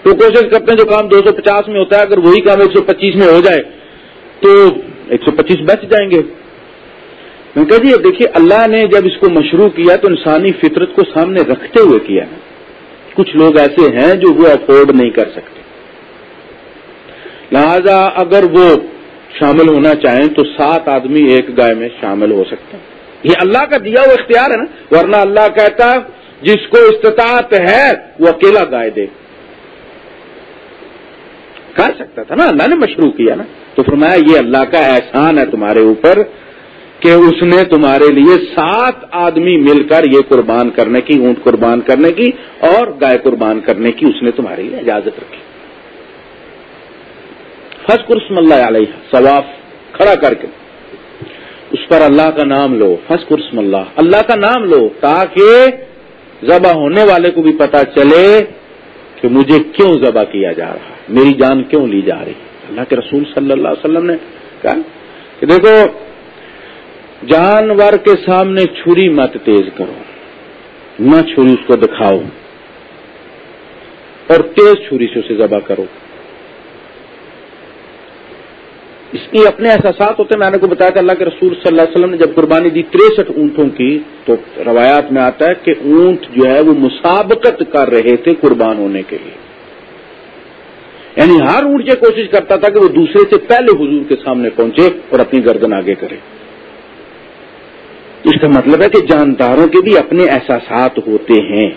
A: تو کوشش کرتے ہیں جو کام دو سو پچاس میں ہوتا ہے، اگر وہی کام ایک سو پچیس میں ہو جائے، تو ایک سو پچیس بچ جائیں گے۔ میں کہا جی دیکھیے، اللہ نے جب اس کو مشروع کیا تو انسانی فطرت کو سامنے رکھتے ہوئے کیا کچھ لوگ ایسے ہیں جو وہ افورڈ نہیں کر سکتے۔ لہذا اگر وہ شامل ہونا چاہیں تو سات آدمی ایک گائے میں شامل ہو سکتے ہیں۔ یہ اللہ کا دیا وہ اختیار ہے نا، ورنہ اللہ کہتا، جس کو استطاعت ہے، وہ اکیلا گائے دے۔ کر سکتا تھا نا، اللہ نے مشروع کیا نا۔ تو فرمایا، یہ اللہ کا احسان ہے تمہارے اوپر۔ کہ اس نے تمہارے لیے سات آدمی مل کر یہ قربان کرنے کی، اونٹ قربان کرنے کی اور گائے قربان کرنے کی اس نے تمہارے لیے اجازت رکھی۔ فض قرسم اللہ علیہ ثواف کھڑا کر کے۔ اس پر اللہ کا نام لو فض قرسم اللہ۔ اللہ کا نام لو تاکہ ذبح ہونے والے کو بھی پتا چلے کہ مجھے کیوں ذبح کیا جا رہا ہے، میری جان کیوں لی جا رہی ہے۔ اللہ کے رسول صلی اللہ علیہ وسلم نے کہا کہ دیکھو جانور کے سامنے چھری مت تیز کرو۔ نہ چھری اس کو دکھاؤ۔ اور تیز چھری سے اسے ذبح کرو۔ اس کی اپنے احساسات ہوتے ہیں۔ میں نے کو بتایا کہ اللہ کے رسول صلی اللہ علیہ وسلم نے جب قربانی دی تریسٹھ اونٹوں کی، تو روایات میں آتا ہے کہ اونٹ جو ہے وہ مسابقت کر رہے تھے قربان ہونے کے لیے۔ یعنی ہر اونٹ یہ کوشش کرتا تھا کہ وہ دوسرے سے پہلے حضور کے سامنے پہنچے اور اپنی گردن آگے کرے۔ اس کا مطلب ہے کہ جانداروں کے بھی اپنے احساسات ہوتے ہیں۔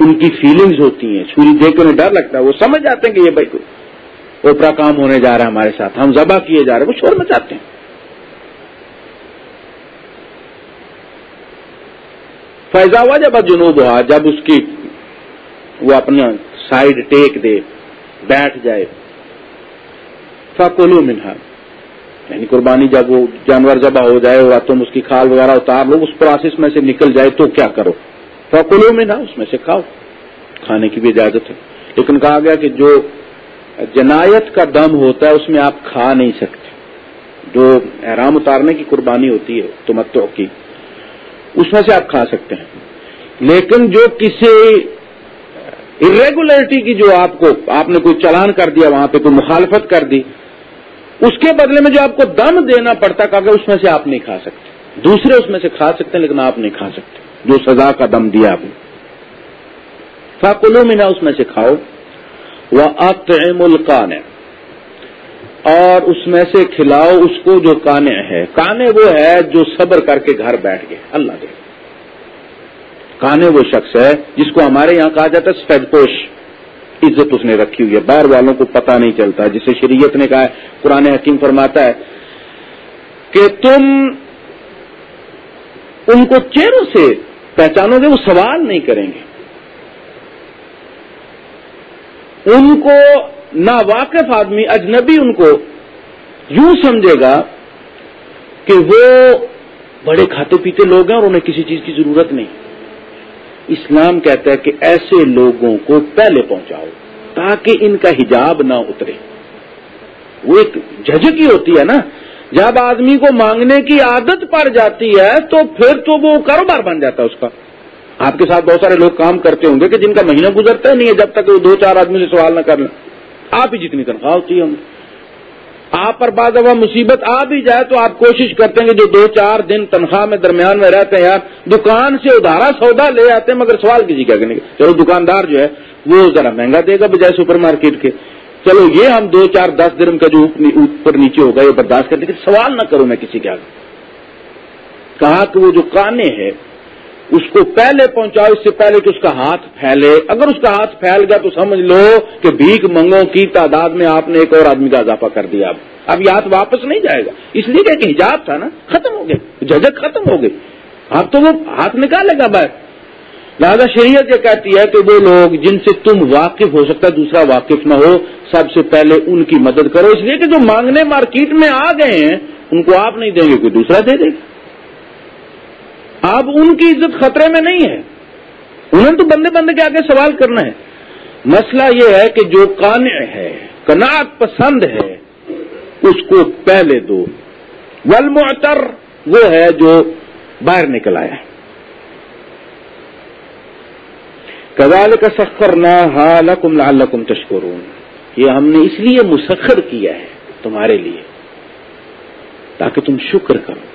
A: ان کی فیلنگز ہوتی ہیں۔ چھری دیکھ کر ڈر لگتا ہے۔ وہ سمجھ جاتے ہیں کہ یہ بھائی اوپرا کام ہونے جا رہا ہے ہمارے ساتھ۔ ہم ذبح کیے جا رہے ہیں۔ وہ شور مچاتے ہیں۔ فیضا ہوا جب جنوب ہوا، جب اس کی وہ اپنا سائڈ ٹیک دے، بیٹھ جائے۔ فکولو منہا۔ یعنی قربانی جب وہ جانور ذبح ہو جائے اور تم اس کی کھال وغیرہ اتار لو اس پروسیس میں سے نکل جائے تو کیا کرو؟ فکولو میں نہ، اس میں سے کھاؤ۔ کھانے کی بھی اجازت ہے۔ لیکن کہا گیا کہ جو جنایت کا دم ہوتا ہے، اس میں آپ کھا نہیں سکتے۔ جو احرام اتارنے کی قربانی ہوتی ہے تمتو کی، اس میں سے آپ کھا سکتے ہیں۔ لیکن جو کسی ارریگولرٹی کی جو آپ کو، آپ نے کوئی چلان کر دیا، وہاں پہ کوئی مخالفت کر دی اس کے بدلے میں جو آپ کو دم دینا پڑتا کہ اس میں سے آپ نہیں کھا سکتے۔ دوسرے اس میں سے کھا سکتے ہیں لیکن آپ نہیں کھا سکتے۔ جو سزا کا دم دیا آپ نے۔ فاقلو میں نہ اس میں سے کھاؤ۔ وہ اطعم اور اس میں سے کھلاؤ اس کو جو کانے ہے۔ کانے وہ ہے جو صبر کر کے گھر بیٹھ گئے۔ اللہ دے۔ کانے وہ شخص ہے جس کو ہمارے یہاں کہا جاتا ہے سفید پوش۔ عزت اس نے رکھی ہوئی ہے۔ باہر والوں کو پتہ نہیں چلتا۔ جسے شریعت نے کہا ہے، قرآن حکیم فرماتا ہے کہ تم ان کو چہروں سے پہچانو گے، وہ سوال نہیں کریں گے۔ ان کو نا واقف آدمی، اجنبی ان کو یوں سمجھے گا کہ وہ بڑے کھاتے پیتے لوگ ہیں اور انہیں کسی چیز کی ضرورت نہیں۔ اسلام کہتا ہے کہ ایسے لوگوں کو پہلے پہنچاؤ تاکہ ان کا حجاب نہ اترے۔ وہ ایک جھجک ہی ہوتی ہے نا، جب آدمی کو مانگنے کی عادت پڑ جاتی ہے تو پھر تو وہ کاروبار بن جاتا ہے اس کا۔ آپ کے ساتھ بہت سارے لوگ کام کرتے ہوں گے کہ جن کا مہینہ گزرتا ہے نہیں ہے جب تک وہ دو چار آدمی سے سوال نہ کر لیں۔ آپ ہی جتنی تنخواہ ہوتی ہے ہم۔ آپ پر بعض دفعہ مصیبت آ بھی جائے تو آپ کوشش کرتے ہیں کہ جو دو چار دن تنخواہ میں درمیان میں رہتے ہیں یار دکان سے ادارا سودا لے آتے ہیں، مگر سوال کسی کا کرنے چلو دکاندار جو ہے، وہ ذرا مہنگا دے گا بجائے سپر مارکیٹ کے۔ چلو یہ ہم دو چار دس دن کا جو اوپر نیچے ہوگا، یہ برداشت کرتے کہ سوال نہ کروں میں کسی کے آگے۔ کہا کہ وہ جو کانے ہے اس کو پہلے پہنچاؤ، اس سے پہلے کہ اس کا ہاتھ پھیلے۔ اگر اس کا ہاتھ پھیل گیا تو سمجھ لو کہ بھیک منگوں کی تعداد میں آپ نے ایک اور آدمی کا اضافہ کر دیا۔ اب اب یہ ہاتھ واپس نہیں جائے گا۔ اس لیے کہ حجاب تھا نا، ختم ہو گئے۔ ججک ختم ہو گئی اب تو وہ ہاتھ نکالے گا باہر لہٰذا شریعت یہ کہتی ہے کہ وہ لوگ جن سے تم واقف ہو سکتا ہے، دوسرا واقف نہ ہو، سب سے پہلے ان کی مدد کرو۔ اس لیے کہ جو مانگنے مارکیٹ میں آ گئے ہیں، ان کو آپ نہیں دیں گے، کوئی دوسرا دے دے گا۔ اب ان کی عزت خطرے میں نہیں ہے۔ انہوں تو بندے بندے کے آگے سوال کرنا ہے۔ مسئلہ یہ ہے کہ جو کانع ہے کناٹ پسند ہے، اس کو پہلے دو۔ ولمعتر وہ ہے جو باہر نکل آیا۔ کزال کا سخر نہ ہالکم لعلکم تشکرون۔ یہ ہم نے اس لیے مسخر کیا ہے تمہارے لیے، تاکہ تم شکر کرو۔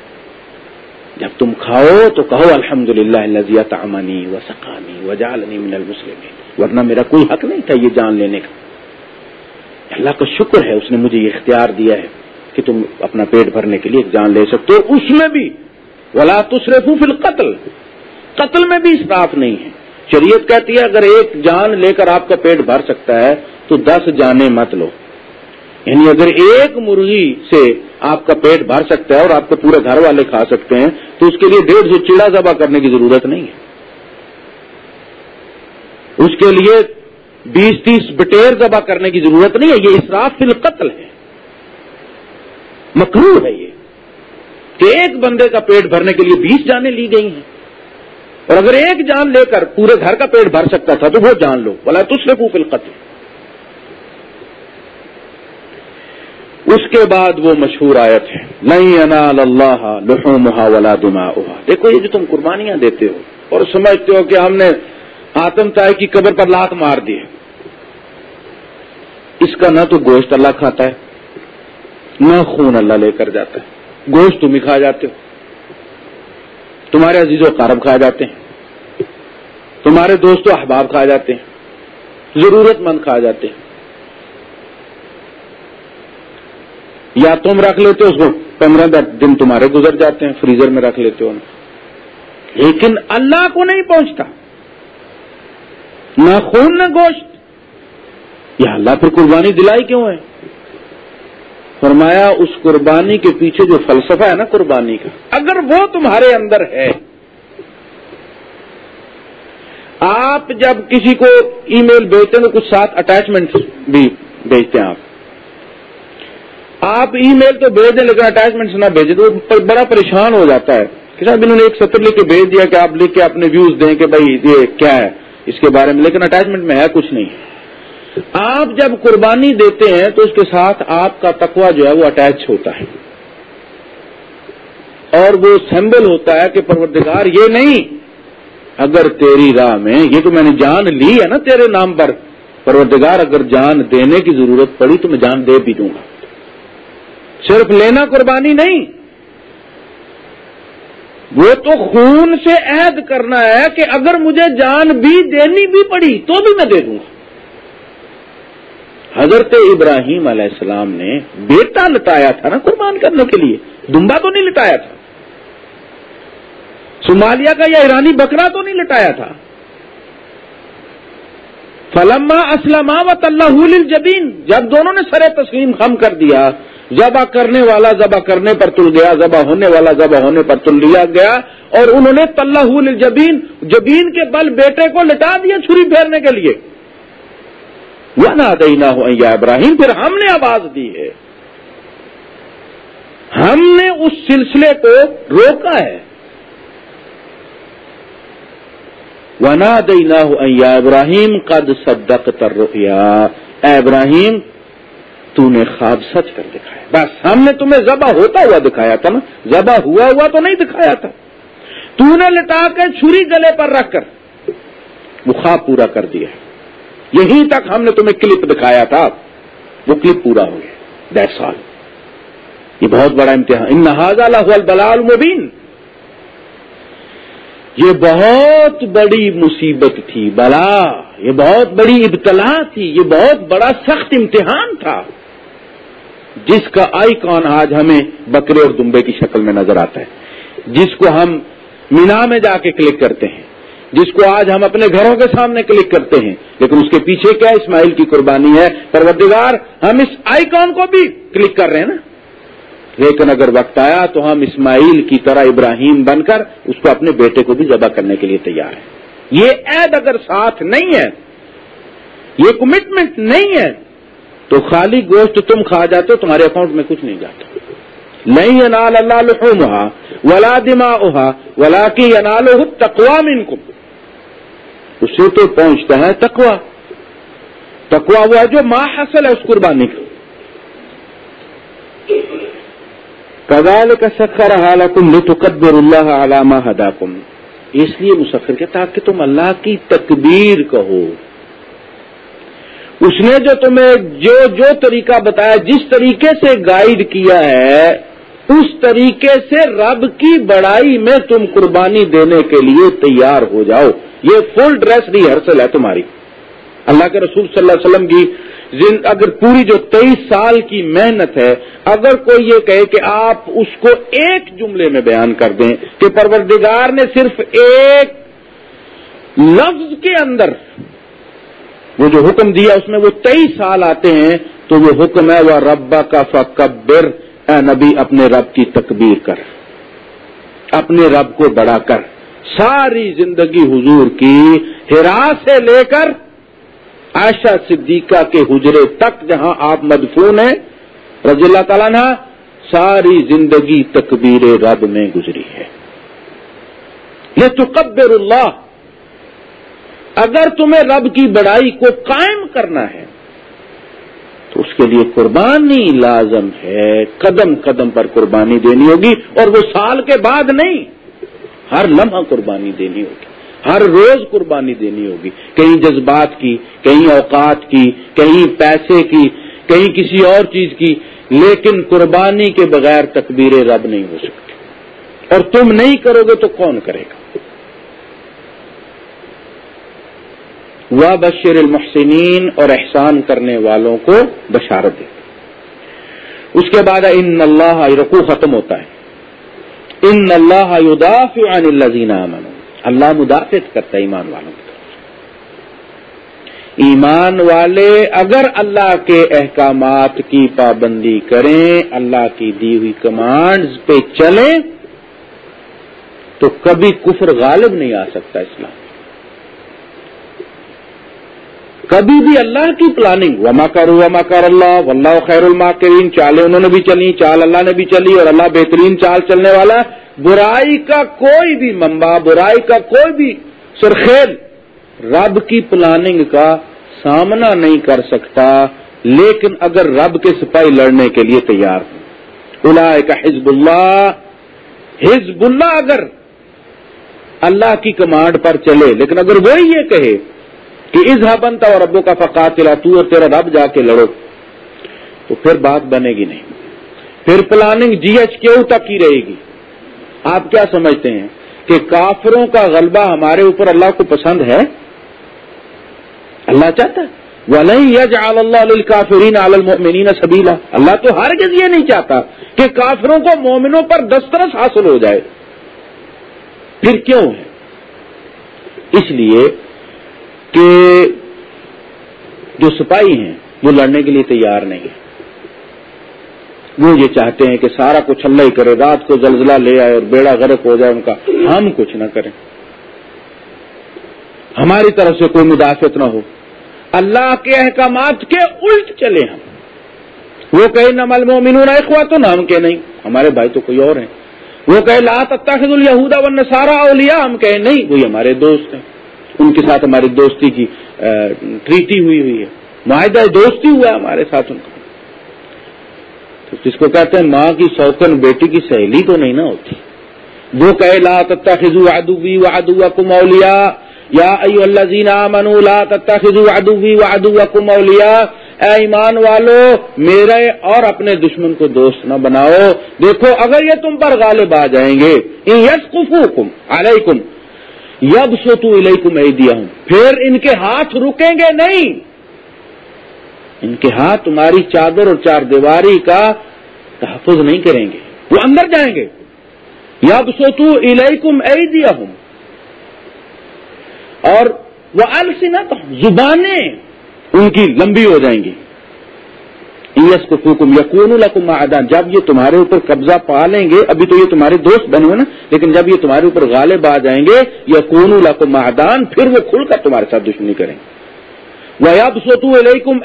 A: جب تم کھاؤ تو کہو الحمد للہ لذیت امنی و سقانی و جالنی من المسلم ورنہ میرا کوئی حق نہیں تھا یہ جان لینے کا۔ اللہ کا شکر ہے اس نے مجھے یہ اختیار دیا ہے کہ تم اپنا پیٹ بھرنے کے لیے جان لے سکتے ہو۔ اس میں بھی ولا تصرف فی القتل۔ قتل میں بھی اسراف نہیں ہے۔ شریعت کہتی ہے اگر ایک جان لے کر آپ کا پیٹ بھر سکتا ہے تو دس جانے مت لو۔ یعنی اگر ایک مرغی سے آپ کا پیٹ بھر سکتا ہے اور آپ کو پورے گھر والے کھا سکتے ہیں، تو اس کے لیے ڈیڑھ سو چیڑا ذبح کرنے کی ضرورت نہیں ہے۔ اس کے لیے بیس تیس بٹیر ذبح کرنے کی ضرورت نہیں ہے، یہ اسراف فی القتل ہے۔ مکرو ہے یہ۔ کہ ایک بندے کا پیٹ بھرنے کے لیے بیس جانیں لی گئی ہیں۔ اور اگر ایک جان لے کر پورے گھر کا پیٹ بھر سکتا تھا تو وہ جان لو۔ بولا تو سے فی القتل۔ اس کے بعد وہ مشہور آیت ہے نہیں انال اللہ لحومها ولا دماؤها دیکھو، یہ جو تم قربانیاں دیتے ہو اور سمجھتے ہو کہ ہم نے آتم تائی کی قبر پر لات مار دی اس کا نہ تو گوشت اللہ کھاتا ہے، نہ خون اللہ لے کر جاتا ہے۔ گوشت تم ہی کھا جاتے ہو۔ تمہارے عزیز و قارب کھا جاتے ہیں۔ تمہارے دوست و احباب کھا جاتے ہیں۔ ضرورت مند کھا جاتے ہیں۔ یا تم رکھ لیتے ہو اس کو؟ پندرہ دن تمہارے گزر جاتے ہیں، فریزر میں رکھ لیتے ہو۔ لیکن اللہ کو نہیں پہنچتا۔ نہ خون، نہ گوشت۔ یا اللہ پھر قربانی دلائی کیوں ہے؟ فرمایا، اس قربانی کے پیچھے جو فلسفہ ہے نا قربانی کا، اگر وہ تمہارے اندر ہے، آپ جب کسی کو ای میل بھیجتے ہیں، تو کچھ ساتھ اٹیچمنٹ بھی بھیجتے ہیں آپ۔ آپ ای میل تو بھیج دیں لیکن اٹیچمنٹ نہ بھیجیں تو بڑا پریشان ہو جاتا ہے۔ کہ صاحب انہوں نے ایک سطر لکھ کے بھیج دیا کہ آپ لکھ کے اپنے ویوز دیں کہ بھائی یہ کیا ہے اس کے بارے میں، لیکن اٹیچمنٹ میں ہے کچھ نہیں۔ آپ جب قربانی دیتے ہیں تو اس کے ساتھ آپ کا تقوی جو ہے وہ اٹیچ ہوتا ہے۔ اور وہ سمبل ہوتا ہے کہ پروردگار یہ نہیں، اگر تیری راہ میں، یہ تو میں نے جان لی ہے نا تیرے نام پر۔ پروردگار اگر جان دینے کی ضرورت پڑی تو میں جان دے بھی دوں گا۔ صرف لینا قربانی نہیں وہ تو خون سے عہد کرنا ہے کہ اگر مجھے جان بھی دینی بھی پڑی تو بھی میں دے دوں گا۔ حضرت ابراہیم علیہ السلام نے بیٹا لٹایا تھا نا قربان کرنے کے لیے۔ دمبا تو نہیں لٹایا تھا۔ صومالیہ کا یا ایرانی بکرا تو نہیں لٹایا تھا۔ فلما اسلم و جبین جب دونوں نے سر تسلیم خم کر دیا ذبح کرنے والا ذبح کرنے پر تل گیا، ذبح ہونے والا ذبح ہونے پر تل لیا گیا اور انہوں نے طلح جبین جبین کے بل بیٹے کو لٹا دیا چھری پھیرنے کے لیے۔ وہ نہ دینا ہو یا ابراہیم، پھر ہم نے آواز دی ہے۔ ہم نے اس سلسلے کو روکا ہے۔ ونا دینا ہو ابراہیم قد صدق تر اے ابراہیم تو نے خواب سچ کر دکھایا۔ بس ہم نے تمہیں ذبح ہوتا ہوا دکھایا تھا نا۔ ذبح ہوا ہوا تو نہیں دکھایا تھا۔ تو نے لٹا کے چھری گلے پر رکھ کر وہ خواب پورا کر دیا۔ یہیں تک ہم نے تمہیں کلپ دکھایا تھا۔ وہ کلپ پورا ہو گیا۔ دیٹس آل یہ بہت بڑا امتحان۔ ان نہاز البلال مبین یہ بہت بڑی مصیبت تھی، بلا۔ یہ بہت بڑی ابتلا تھی۔ یہ بہت بڑا سخت امتحان تھا۔ جس کا آئی کون آج ہمیں بکرے اور دمبے کی شکل میں نظر آتا ہے۔ جس کو ہم مینا میں جا کے کلک کرتے ہیں۔ جس کو آج ہم اپنے گھروں کے سامنے کلک کرتے ہیں۔ لیکن اس کے پیچھے کیا اسماعیل کی قربانی ہے؟ پروردگار، ہم اس آئیکن کو بھی کلک کر رہے ہیں نا۔ لیکن اگر وقت آیا تو ہم اسماعیل کی طرح ابراہیم بن کر اس کو اپنے بیٹے کو بھی ذبح کرنے کے لیے تیار ہیں۔ یہ عید اگر ساتھ نہیں ہے، یہ کمٹمنٹ نہیں ہے تو خالی گوشت تم کھا جاتے ہو، تمہارے اکاؤنٹ میں کچھ نہیں جاتا۔ نہیں انال اللہ لحومہا ولا دماؤہا ولا کی انال تقوا منکم۔ اسے تو پہنچتا ہے تقوا تقوا وہ ہے جو ماں حاصل ہے اس قربانی کا۔ کزال کا سخر حالکم لتقدر اللہ علامہ ہداکم۔ اس لیے مسخر کے تاکہ تم اللہ کی تکبیر کہو۔ اس نے جو تمہیں جو جو طریقہ بتایا، جس طریقے سے گائیڈ کیا ہے، اس طریقے سے رب کی بڑائی میں تم قربانی دینے کے لیے تیار ہو جاؤ۔ یہ فل ڈریس ریہرسل ہے تمہاری۔ اللہ کے رسول صلی اللہ علیہ وسلم کی اگر پوری جو تیئیس سال کی محنت ہے، اگر کوئی یہ کہے کہ آپ اس کو ایک جملے میں بیان کر دیں کہ پروردگار نے صرف ایک لفظ کے اندر وہ جو حکم دیا اس میں وہ تیئیس سال آتے ہیں، تو وہ حکم ہے وہ ربا کا فکبر، اے نبی اپنے رب کی تکبیر کر۔ اپنے رب کو بڑا کر۔ ساری زندگی حضور کی ہرا سے لے کر عائشہ صدیقہ کے حجرے تک جہاں آپ مدفون ہیں، رضی اللہ تعالیٰ نے ساری زندگی تکبیر رب میں گزری ہے۔ یہ تکبر اللہ اگر تمہیں رب کی بڑائی کو قائم کرنا ہے، تو اس کے لیے قربانی لازم ہے۔ قدم قدم پر قربانی دینی ہوگی اور وہ سال کے بعد نہیں، ہر لمحہ قربانی دینی ہوگی، ہر روز قربانی دینی ہوگی۔ کہیں جذبات کی، کہیں اوقات کی، کہیں پیسے کی، کہیں کسی اور چیز کی، لیکن قربانی کے بغیر تکبیر رب نہیں ہو سکتی۔ اور تم نہیں کرو گے تو کون کرے گا؟ وہ بشیر المحسنین اور احسان کرنے والوں کو بشارت دے۔ اس کے بعد ان اللہ رقو ختم ہوتا ہے۔ ان اللہ عن الذین آمنوا۔ اللہ مدافعت کرتا ہے ایمان والوں کی طرف ایمان والے اگر اللہ کے احکامات کی پابندی کریں، اللہ کی دی ہوئی کمانڈز پہ چلیں، تو کبھی کفر غالب نہیں آ سکتا اسلام۔ کبھی بھی اللہ کی پلاننگ وما کرو وما کر اللہ واللہ خیر الماکرین چالیں انہوں نے بھی چلی، چال اللہ نے بھی چلی، اور اللہ بہترین چال چلنے والا، برائی کا کوئی بھی ممبا برائی کا کوئی بھی سرخیل رب کی پلاننگ کا سامنا نہیں کر سکتا، لیکن اگر رب کے سپاہی لڑنے کے لیے تیار ہوں۔ الا کا حزب اللہ حزب اللہ اگر اللہ کی کمانڈ پر چلے، لیکن اگر وہی یہ کہے کہ اس بنتا اور ربوں کا فقات تو اور تیرا رب جا کے لڑو۔ تو پھر بات بنے گی نہیں۔ پھر پلاننگ جی ایچ کیو تک ہی رہے گی۔ آپ کیا سمجھتے ہیں؟ کہ کافروں کا غلبہ ہمارے اوپر اللہ کو پسند ہے؟ اللہ چاہتا ہے۔ اللہ کافرین عالمین سبیلا اللہ تو ہر یہ نہیں چاہتا کہ کافروں کو مومنوں پر دسترس حاصل ہو جائے۔ پھر کیوں ہے؟ اس لیے کہ جو سپاہی ہیں وہ لڑنے کے لیے تیار نہیں ہے وہ یہ چاہتے ہیں کہ سارا کچھ اللہ ہی کرے، رات کو زلزلہ لے آئے اور بیڑا غرق ہو جائے، ان کا ہم کچھ نہ کریں۔ ہماری طرف سے کوئی مدافعت نہ ہو۔ اللہ کے احکامات کے الٹ چلے ہم۔ وہ کہیں نہ مل مومنون اخوا تو نہ ہم کہ نہیں۔ ہمارے بھائی تو کوئی اور ہیں۔ وہ کہے، لا تتخذ الہودا ون سارا اولیا ہم کہیں نہیں، وہی ہمارے دوست ہیں۔ ان کے ساتھ ہماری دوستی کی ٹریٹی ہوئی ہوئی ہے۔ معاہدہ دوستی ہوا ہے ہمارے ساتھ ان کا۔ تو جس کو کہتے ہیں ماں کی سوکن بیٹی کی سہیلی تو نہیں نا ہوتی۔ وہ کہ لا تتا خزو ادوی و ادو کمولیا یا ایو اللہ زینا منو لا تتا خزو ادوی و ادو کمولیا اے ایمان والو، میرے اور اپنے دشمن کو دوست نہ بناؤ۔ دیکھو، اگر یہ تم پر غالب آ جائیں گے یس کفو کم علیکم۔ یب سو تو کو میں دیا ہوں پھر ان کے ہاتھ رکیں گے نہیں۔ ان کے ہاتھ تمہاری چادر اور چار دیواری کا تحفظ نہیں کریں گے۔ وہ اندر جائیں گے۔ یب سو تو کم اے دیا ہوں اور وہ السنت زبانیں ان کی لمبی ہو جائیں گی۔ ایس کو یقون الحکم جب یہ تمہارے اوپر قبضہ پا لیں گے، ابھی تو یہ تمہارے دوست بنے ہوئے نا، لیکن جب یہ تمہارے اوپر غالب آ جائیں گے یقون الحکم ادان پھر وہ کھل کر تمہارے ساتھ دشمنی کریں۔ گے اب سوتو علیکم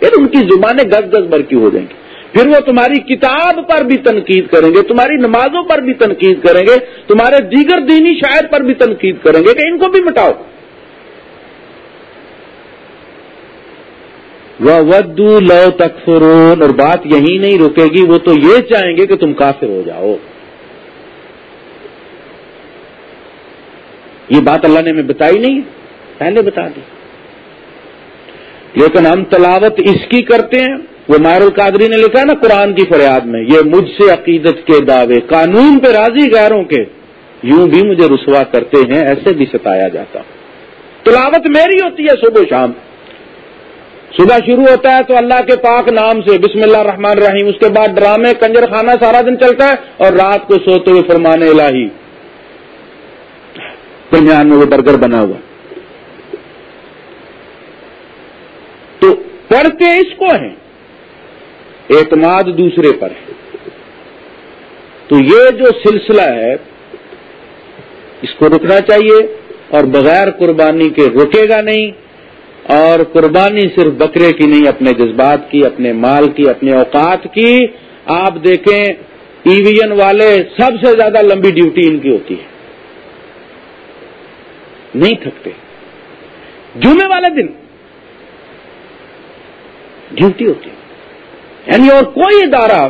A: پھر ان کی زبانیں گز گز بر کی ہو جائیں گی۔ پھر وہ تمہاری کتاب پر بھی تنقید کریں گے، تمہاری نمازوں پر بھی تنقید کریں گے، تمہارے دیگر دینی شاعر پر بھی تنقید کریں گے کہ ان کو بھی مٹاؤ۔ ودو لو تکفرون اور بات یہی نہیں رکے گی، وہ تو یہ چاہیں گے کہ تم کافر ہو جاؤ۔ یہ بات اللہ نے ہمیں بتائی نہیں، پہلے بتا دی۔ لیکن ہم تلاوت اس کی کرتے ہیں۔ وہ مائر القادری نے لکھا نا قرآن کی فریاد میں، یہ مجھ سے عقیدت کے دعوے، قانون پہ راضی غیروں کے۔ یوں بھی مجھے رسوا کرتے ہیں، ایسے بھی ستایا جاتا۔ تلاوت میری ہوتی ہے صبح شام۔ صبح شروع ہوتا ہے تو اللہ کے پاک نام سے بسم اللہ الرحمن الرحیم، اس کے بعد ڈرامے، کنجر خانہ سارا دن چلتا ہے اور رات کو سوتے ہوئے فرمانے الہی۔ درمیان میں وہ برگر بنا ہوا۔ تو پڑھتے اس کو ہیں، اعتماد دوسرے پر ہے۔ تو یہ جو سلسلہ ہے، اس کو رکنا چاہیے اور بغیر قربانی کے رکے گا نہیں۔ اور قربانی صرف بکرے کی نہیں، اپنے جذبات کی، اپنے مال کی، اپنے اوقات کی۔ آپ دیکھیں ای وی این والے سب سے زیادہ لمبی ڈیوٹی ان کی ہوتی ہے۔ نہیں تھکتے۔ جمعے والے دن ڈیوٹی ہوتی ہے۔ یعنی اور کوئی ادارہ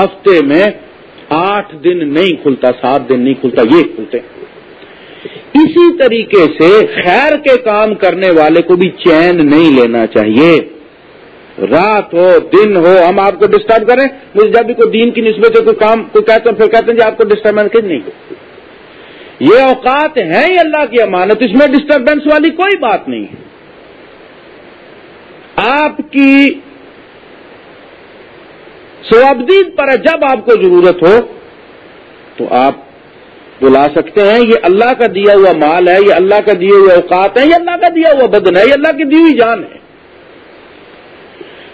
A: ہفتے میں آٹھ دن نہیں کھلتا، سات دن نہیں کھلتا، یہ کھلتے۔ ہیں اسی طریقے سے خیر کے کام کرنے والے کو بھی چین نہیں لینا چاہیے۔ رات ہو، دن ہو، ہم آپ کو ڈسٹرب کریں۔ مجھے جب بھی کوئی دین کی نسبت سے کوئی کام، کوئی کہتے ہیں، پھر کہتے ہیں جی آپ کو ڈسٹربینس نہیں۔ ہو یہ اوقات ہیں ہی اللہ کی امانت، اس میں ڈسٹربینس والی کوئی بات نہیں۔ آپ کی سوابدید پر جب آپ کو ضرورت ہو تو آپ بلا سکتے ہیں، یہ اللہ کا دیا ہوا مال ہے، یہ اللہ کا دیے ہوئے اوقات ہیں، یہ اللہ کا دیا ہوا بدن ہے، یہ اللہ کی دی ہوئی جان ہے۔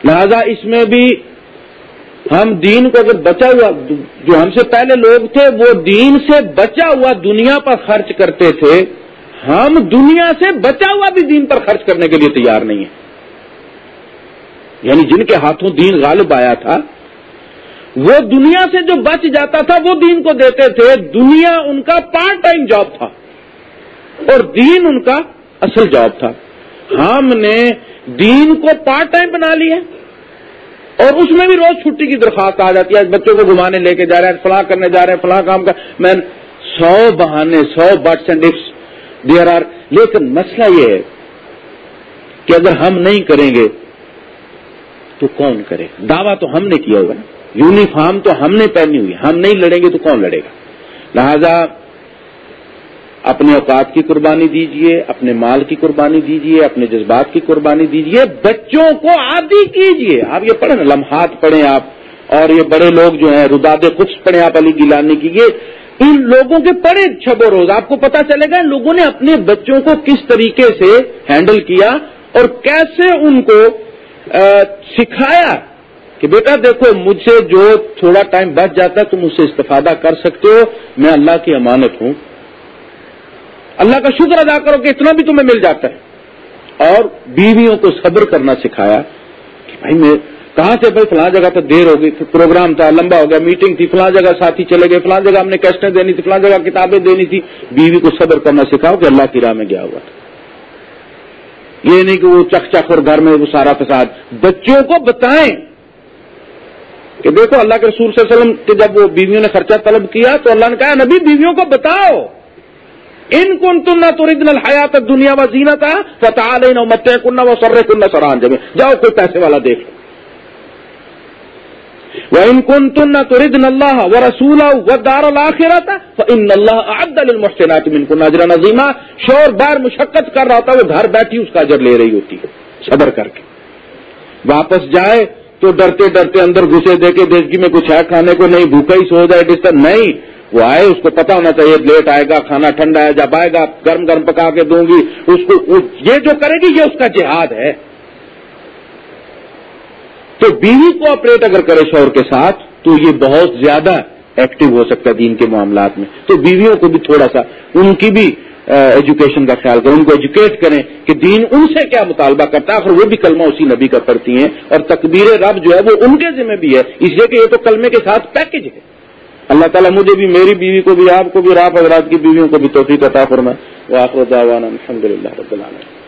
A: لہذا اس میں بھی ہم دین کو اگر بچا ہوا، جو ہم سے پہلے لوگ تھے، وہ دین سے بچا ہوا دنیا پر خرچ کرتے تھے۔ ہم دنیا سے بچا ہوا بھی دین پر خرچ کرنے کے لیے تیار نہیں ہیں۔ یعنی جن کے ہاتھوں دین غالب آیا تھا وہ دنیا سے جو بچ جاتا تھا وہ دین کو دیتے تھے۔ دنیا ان کا پارٹ ٹائم جاب تھا اور دین ان کا اصل جاب تھا۔ ہم نے دین کو پارٹ ٹائم بنا لیا اور اس میں بھی روز چھٹی کی درخواست آ جاتی ہے۔ بچوں کو گھمانے لے کے جا رہے ہیں، فلاں کرنے جا رہے ہیں، فلاں کام کا میں سو بہانے، سو bits and dips there are لیکن مسئلہ یہ ہے کہ اگر ہم نہیں کریں گے تو کون کرے؟ دعویٰ تو ہم نے کیا ہوگا نا۔ یونیفارم تو ہم نے پہنی ہوئی ہم نہیں لڑیں گے تو کون لڑے گا؟ لہذا اپنے اوقات کی قربانی دیجیے، اپنے مال کی قربانی دیجیے، اپنے جذبات کی قربانی دیجیے، بچوں کو عادی کیجیے۔ آپ یہ پڑھیں نا، لمحات پڑھیں آپ، اور یہ بڑے لوگ جو ہیں رداد کچھ پڑھیں آپ علی گیلانی کی۔ یہ ان لوگوں کے پڑے چھب و روز۔ آپ کو پتا چلے گا، لوگوں نے اپنے بچوں کو کس طریقے سے ہینڈل کیا اور کیسے ان کو سکھایا۔ کہ بیٹا دیکھو مجھ سے جو تھوڑا ٹائم بچ جاتا ہے، تم اس سے استفادہ کر سکتے ہو۔ میں اللہ کی امانت ہوں۔ اللہ کا شکر ادا کرو کہ اتنا بھی تمہیں مل جاتا ہے۔ اور بیویوں کو صبر کرنا سکھایا کہ بھائی، میں کہاں سے بھائی، فلاں جگہ تو دیر ہو گئی۔ پروگرام تھا، لمبا ہو گیا میٹنگ تھی، فلاں جگہ ساتھی چلے گئے، فلاں جگہ ہم نے کیسٹیں دینی تھی، فلاں جگہ کتابیں دینی تھی۔ بیوی کو صبر کرنا سکھاؤ کہ اللہ کی راہ میں گیا ہوا تھا۔ یہ نہیں کہ وہ چک چک اور گھر میں وہ سارا فساد۔ بچوں کو بتائیں۔ کہ دیکھو اللہ کے رسول صلی اللہ علیہ وسلم کے جب وہ بیویوں نے خرچہ طلب کیا تو اللہ نے کہا نبی، بیویوں کو بتاؤ۔ ان کن تم نہ تو ردن الحیات دنیا و زینا تھا فتح علیہ مت کنہ و سر کنہ سران جب جاؤ کوئی پیسے والا دیکھ لو۔ وہ ان کن تم نہ تو ردن اللہ و رسول و دار الآخرا تھا ان اللہ عبد المحسنات من کن نظر نظیمہ شور بار مشقت کر رہا تھا، وہ گھر بیٹھی اس کا اجر لے رہی ہوتی ہے، صبر کر کے۔ واپس جائے تو ڈرتے ڈرتے اندر گھسے دے کے دیشگی میں کچھ ہے، کھانے کو نہیں، بھوکا ہی سو جائے ڈسٹرب نہیں، وہ آئے، اس کو پتا ہونا چاہیے، لیٹ آئے گا، کھانا ٹھنڈا ہے، جب آئے گا، گرم گرم پکا کے دوں گی، اس کو یہ جو کرے گی، یہ اس کا جہاد ہے۔ تو بیوی کو آپریٹ اگر کرے شور کے ساتھ، تو یہ بہت زیادہ ایکٹیو ہو سکتا ہے دین کے معاملات میں۔ تو بیویوں کو بھی تھوڑا سا، ان کی بھی ایجوکیشن کا خیال کریں، ان کو ایجوکیٹ کریں کہ دین ان سے کیا مطالبہ کرتا ہے؟ اور وہ بھی کلمہ اسی نبی کا پڑھتی ہیں اور تقبیر رب جو ہے وہ ان کے ذمہ بھی ہے۔ اس لیے کہ یہ تو کلمے کے ساتھ پیکج ہے۔ اللہ تعالیٰ مجھے بھی، میری بیوی کو بھی، آپ کو بھی راپ حضرات کی بیویوں کو بھی توفیق عطا فرمائے۔ وہ الحمد للہ رب العالمین۔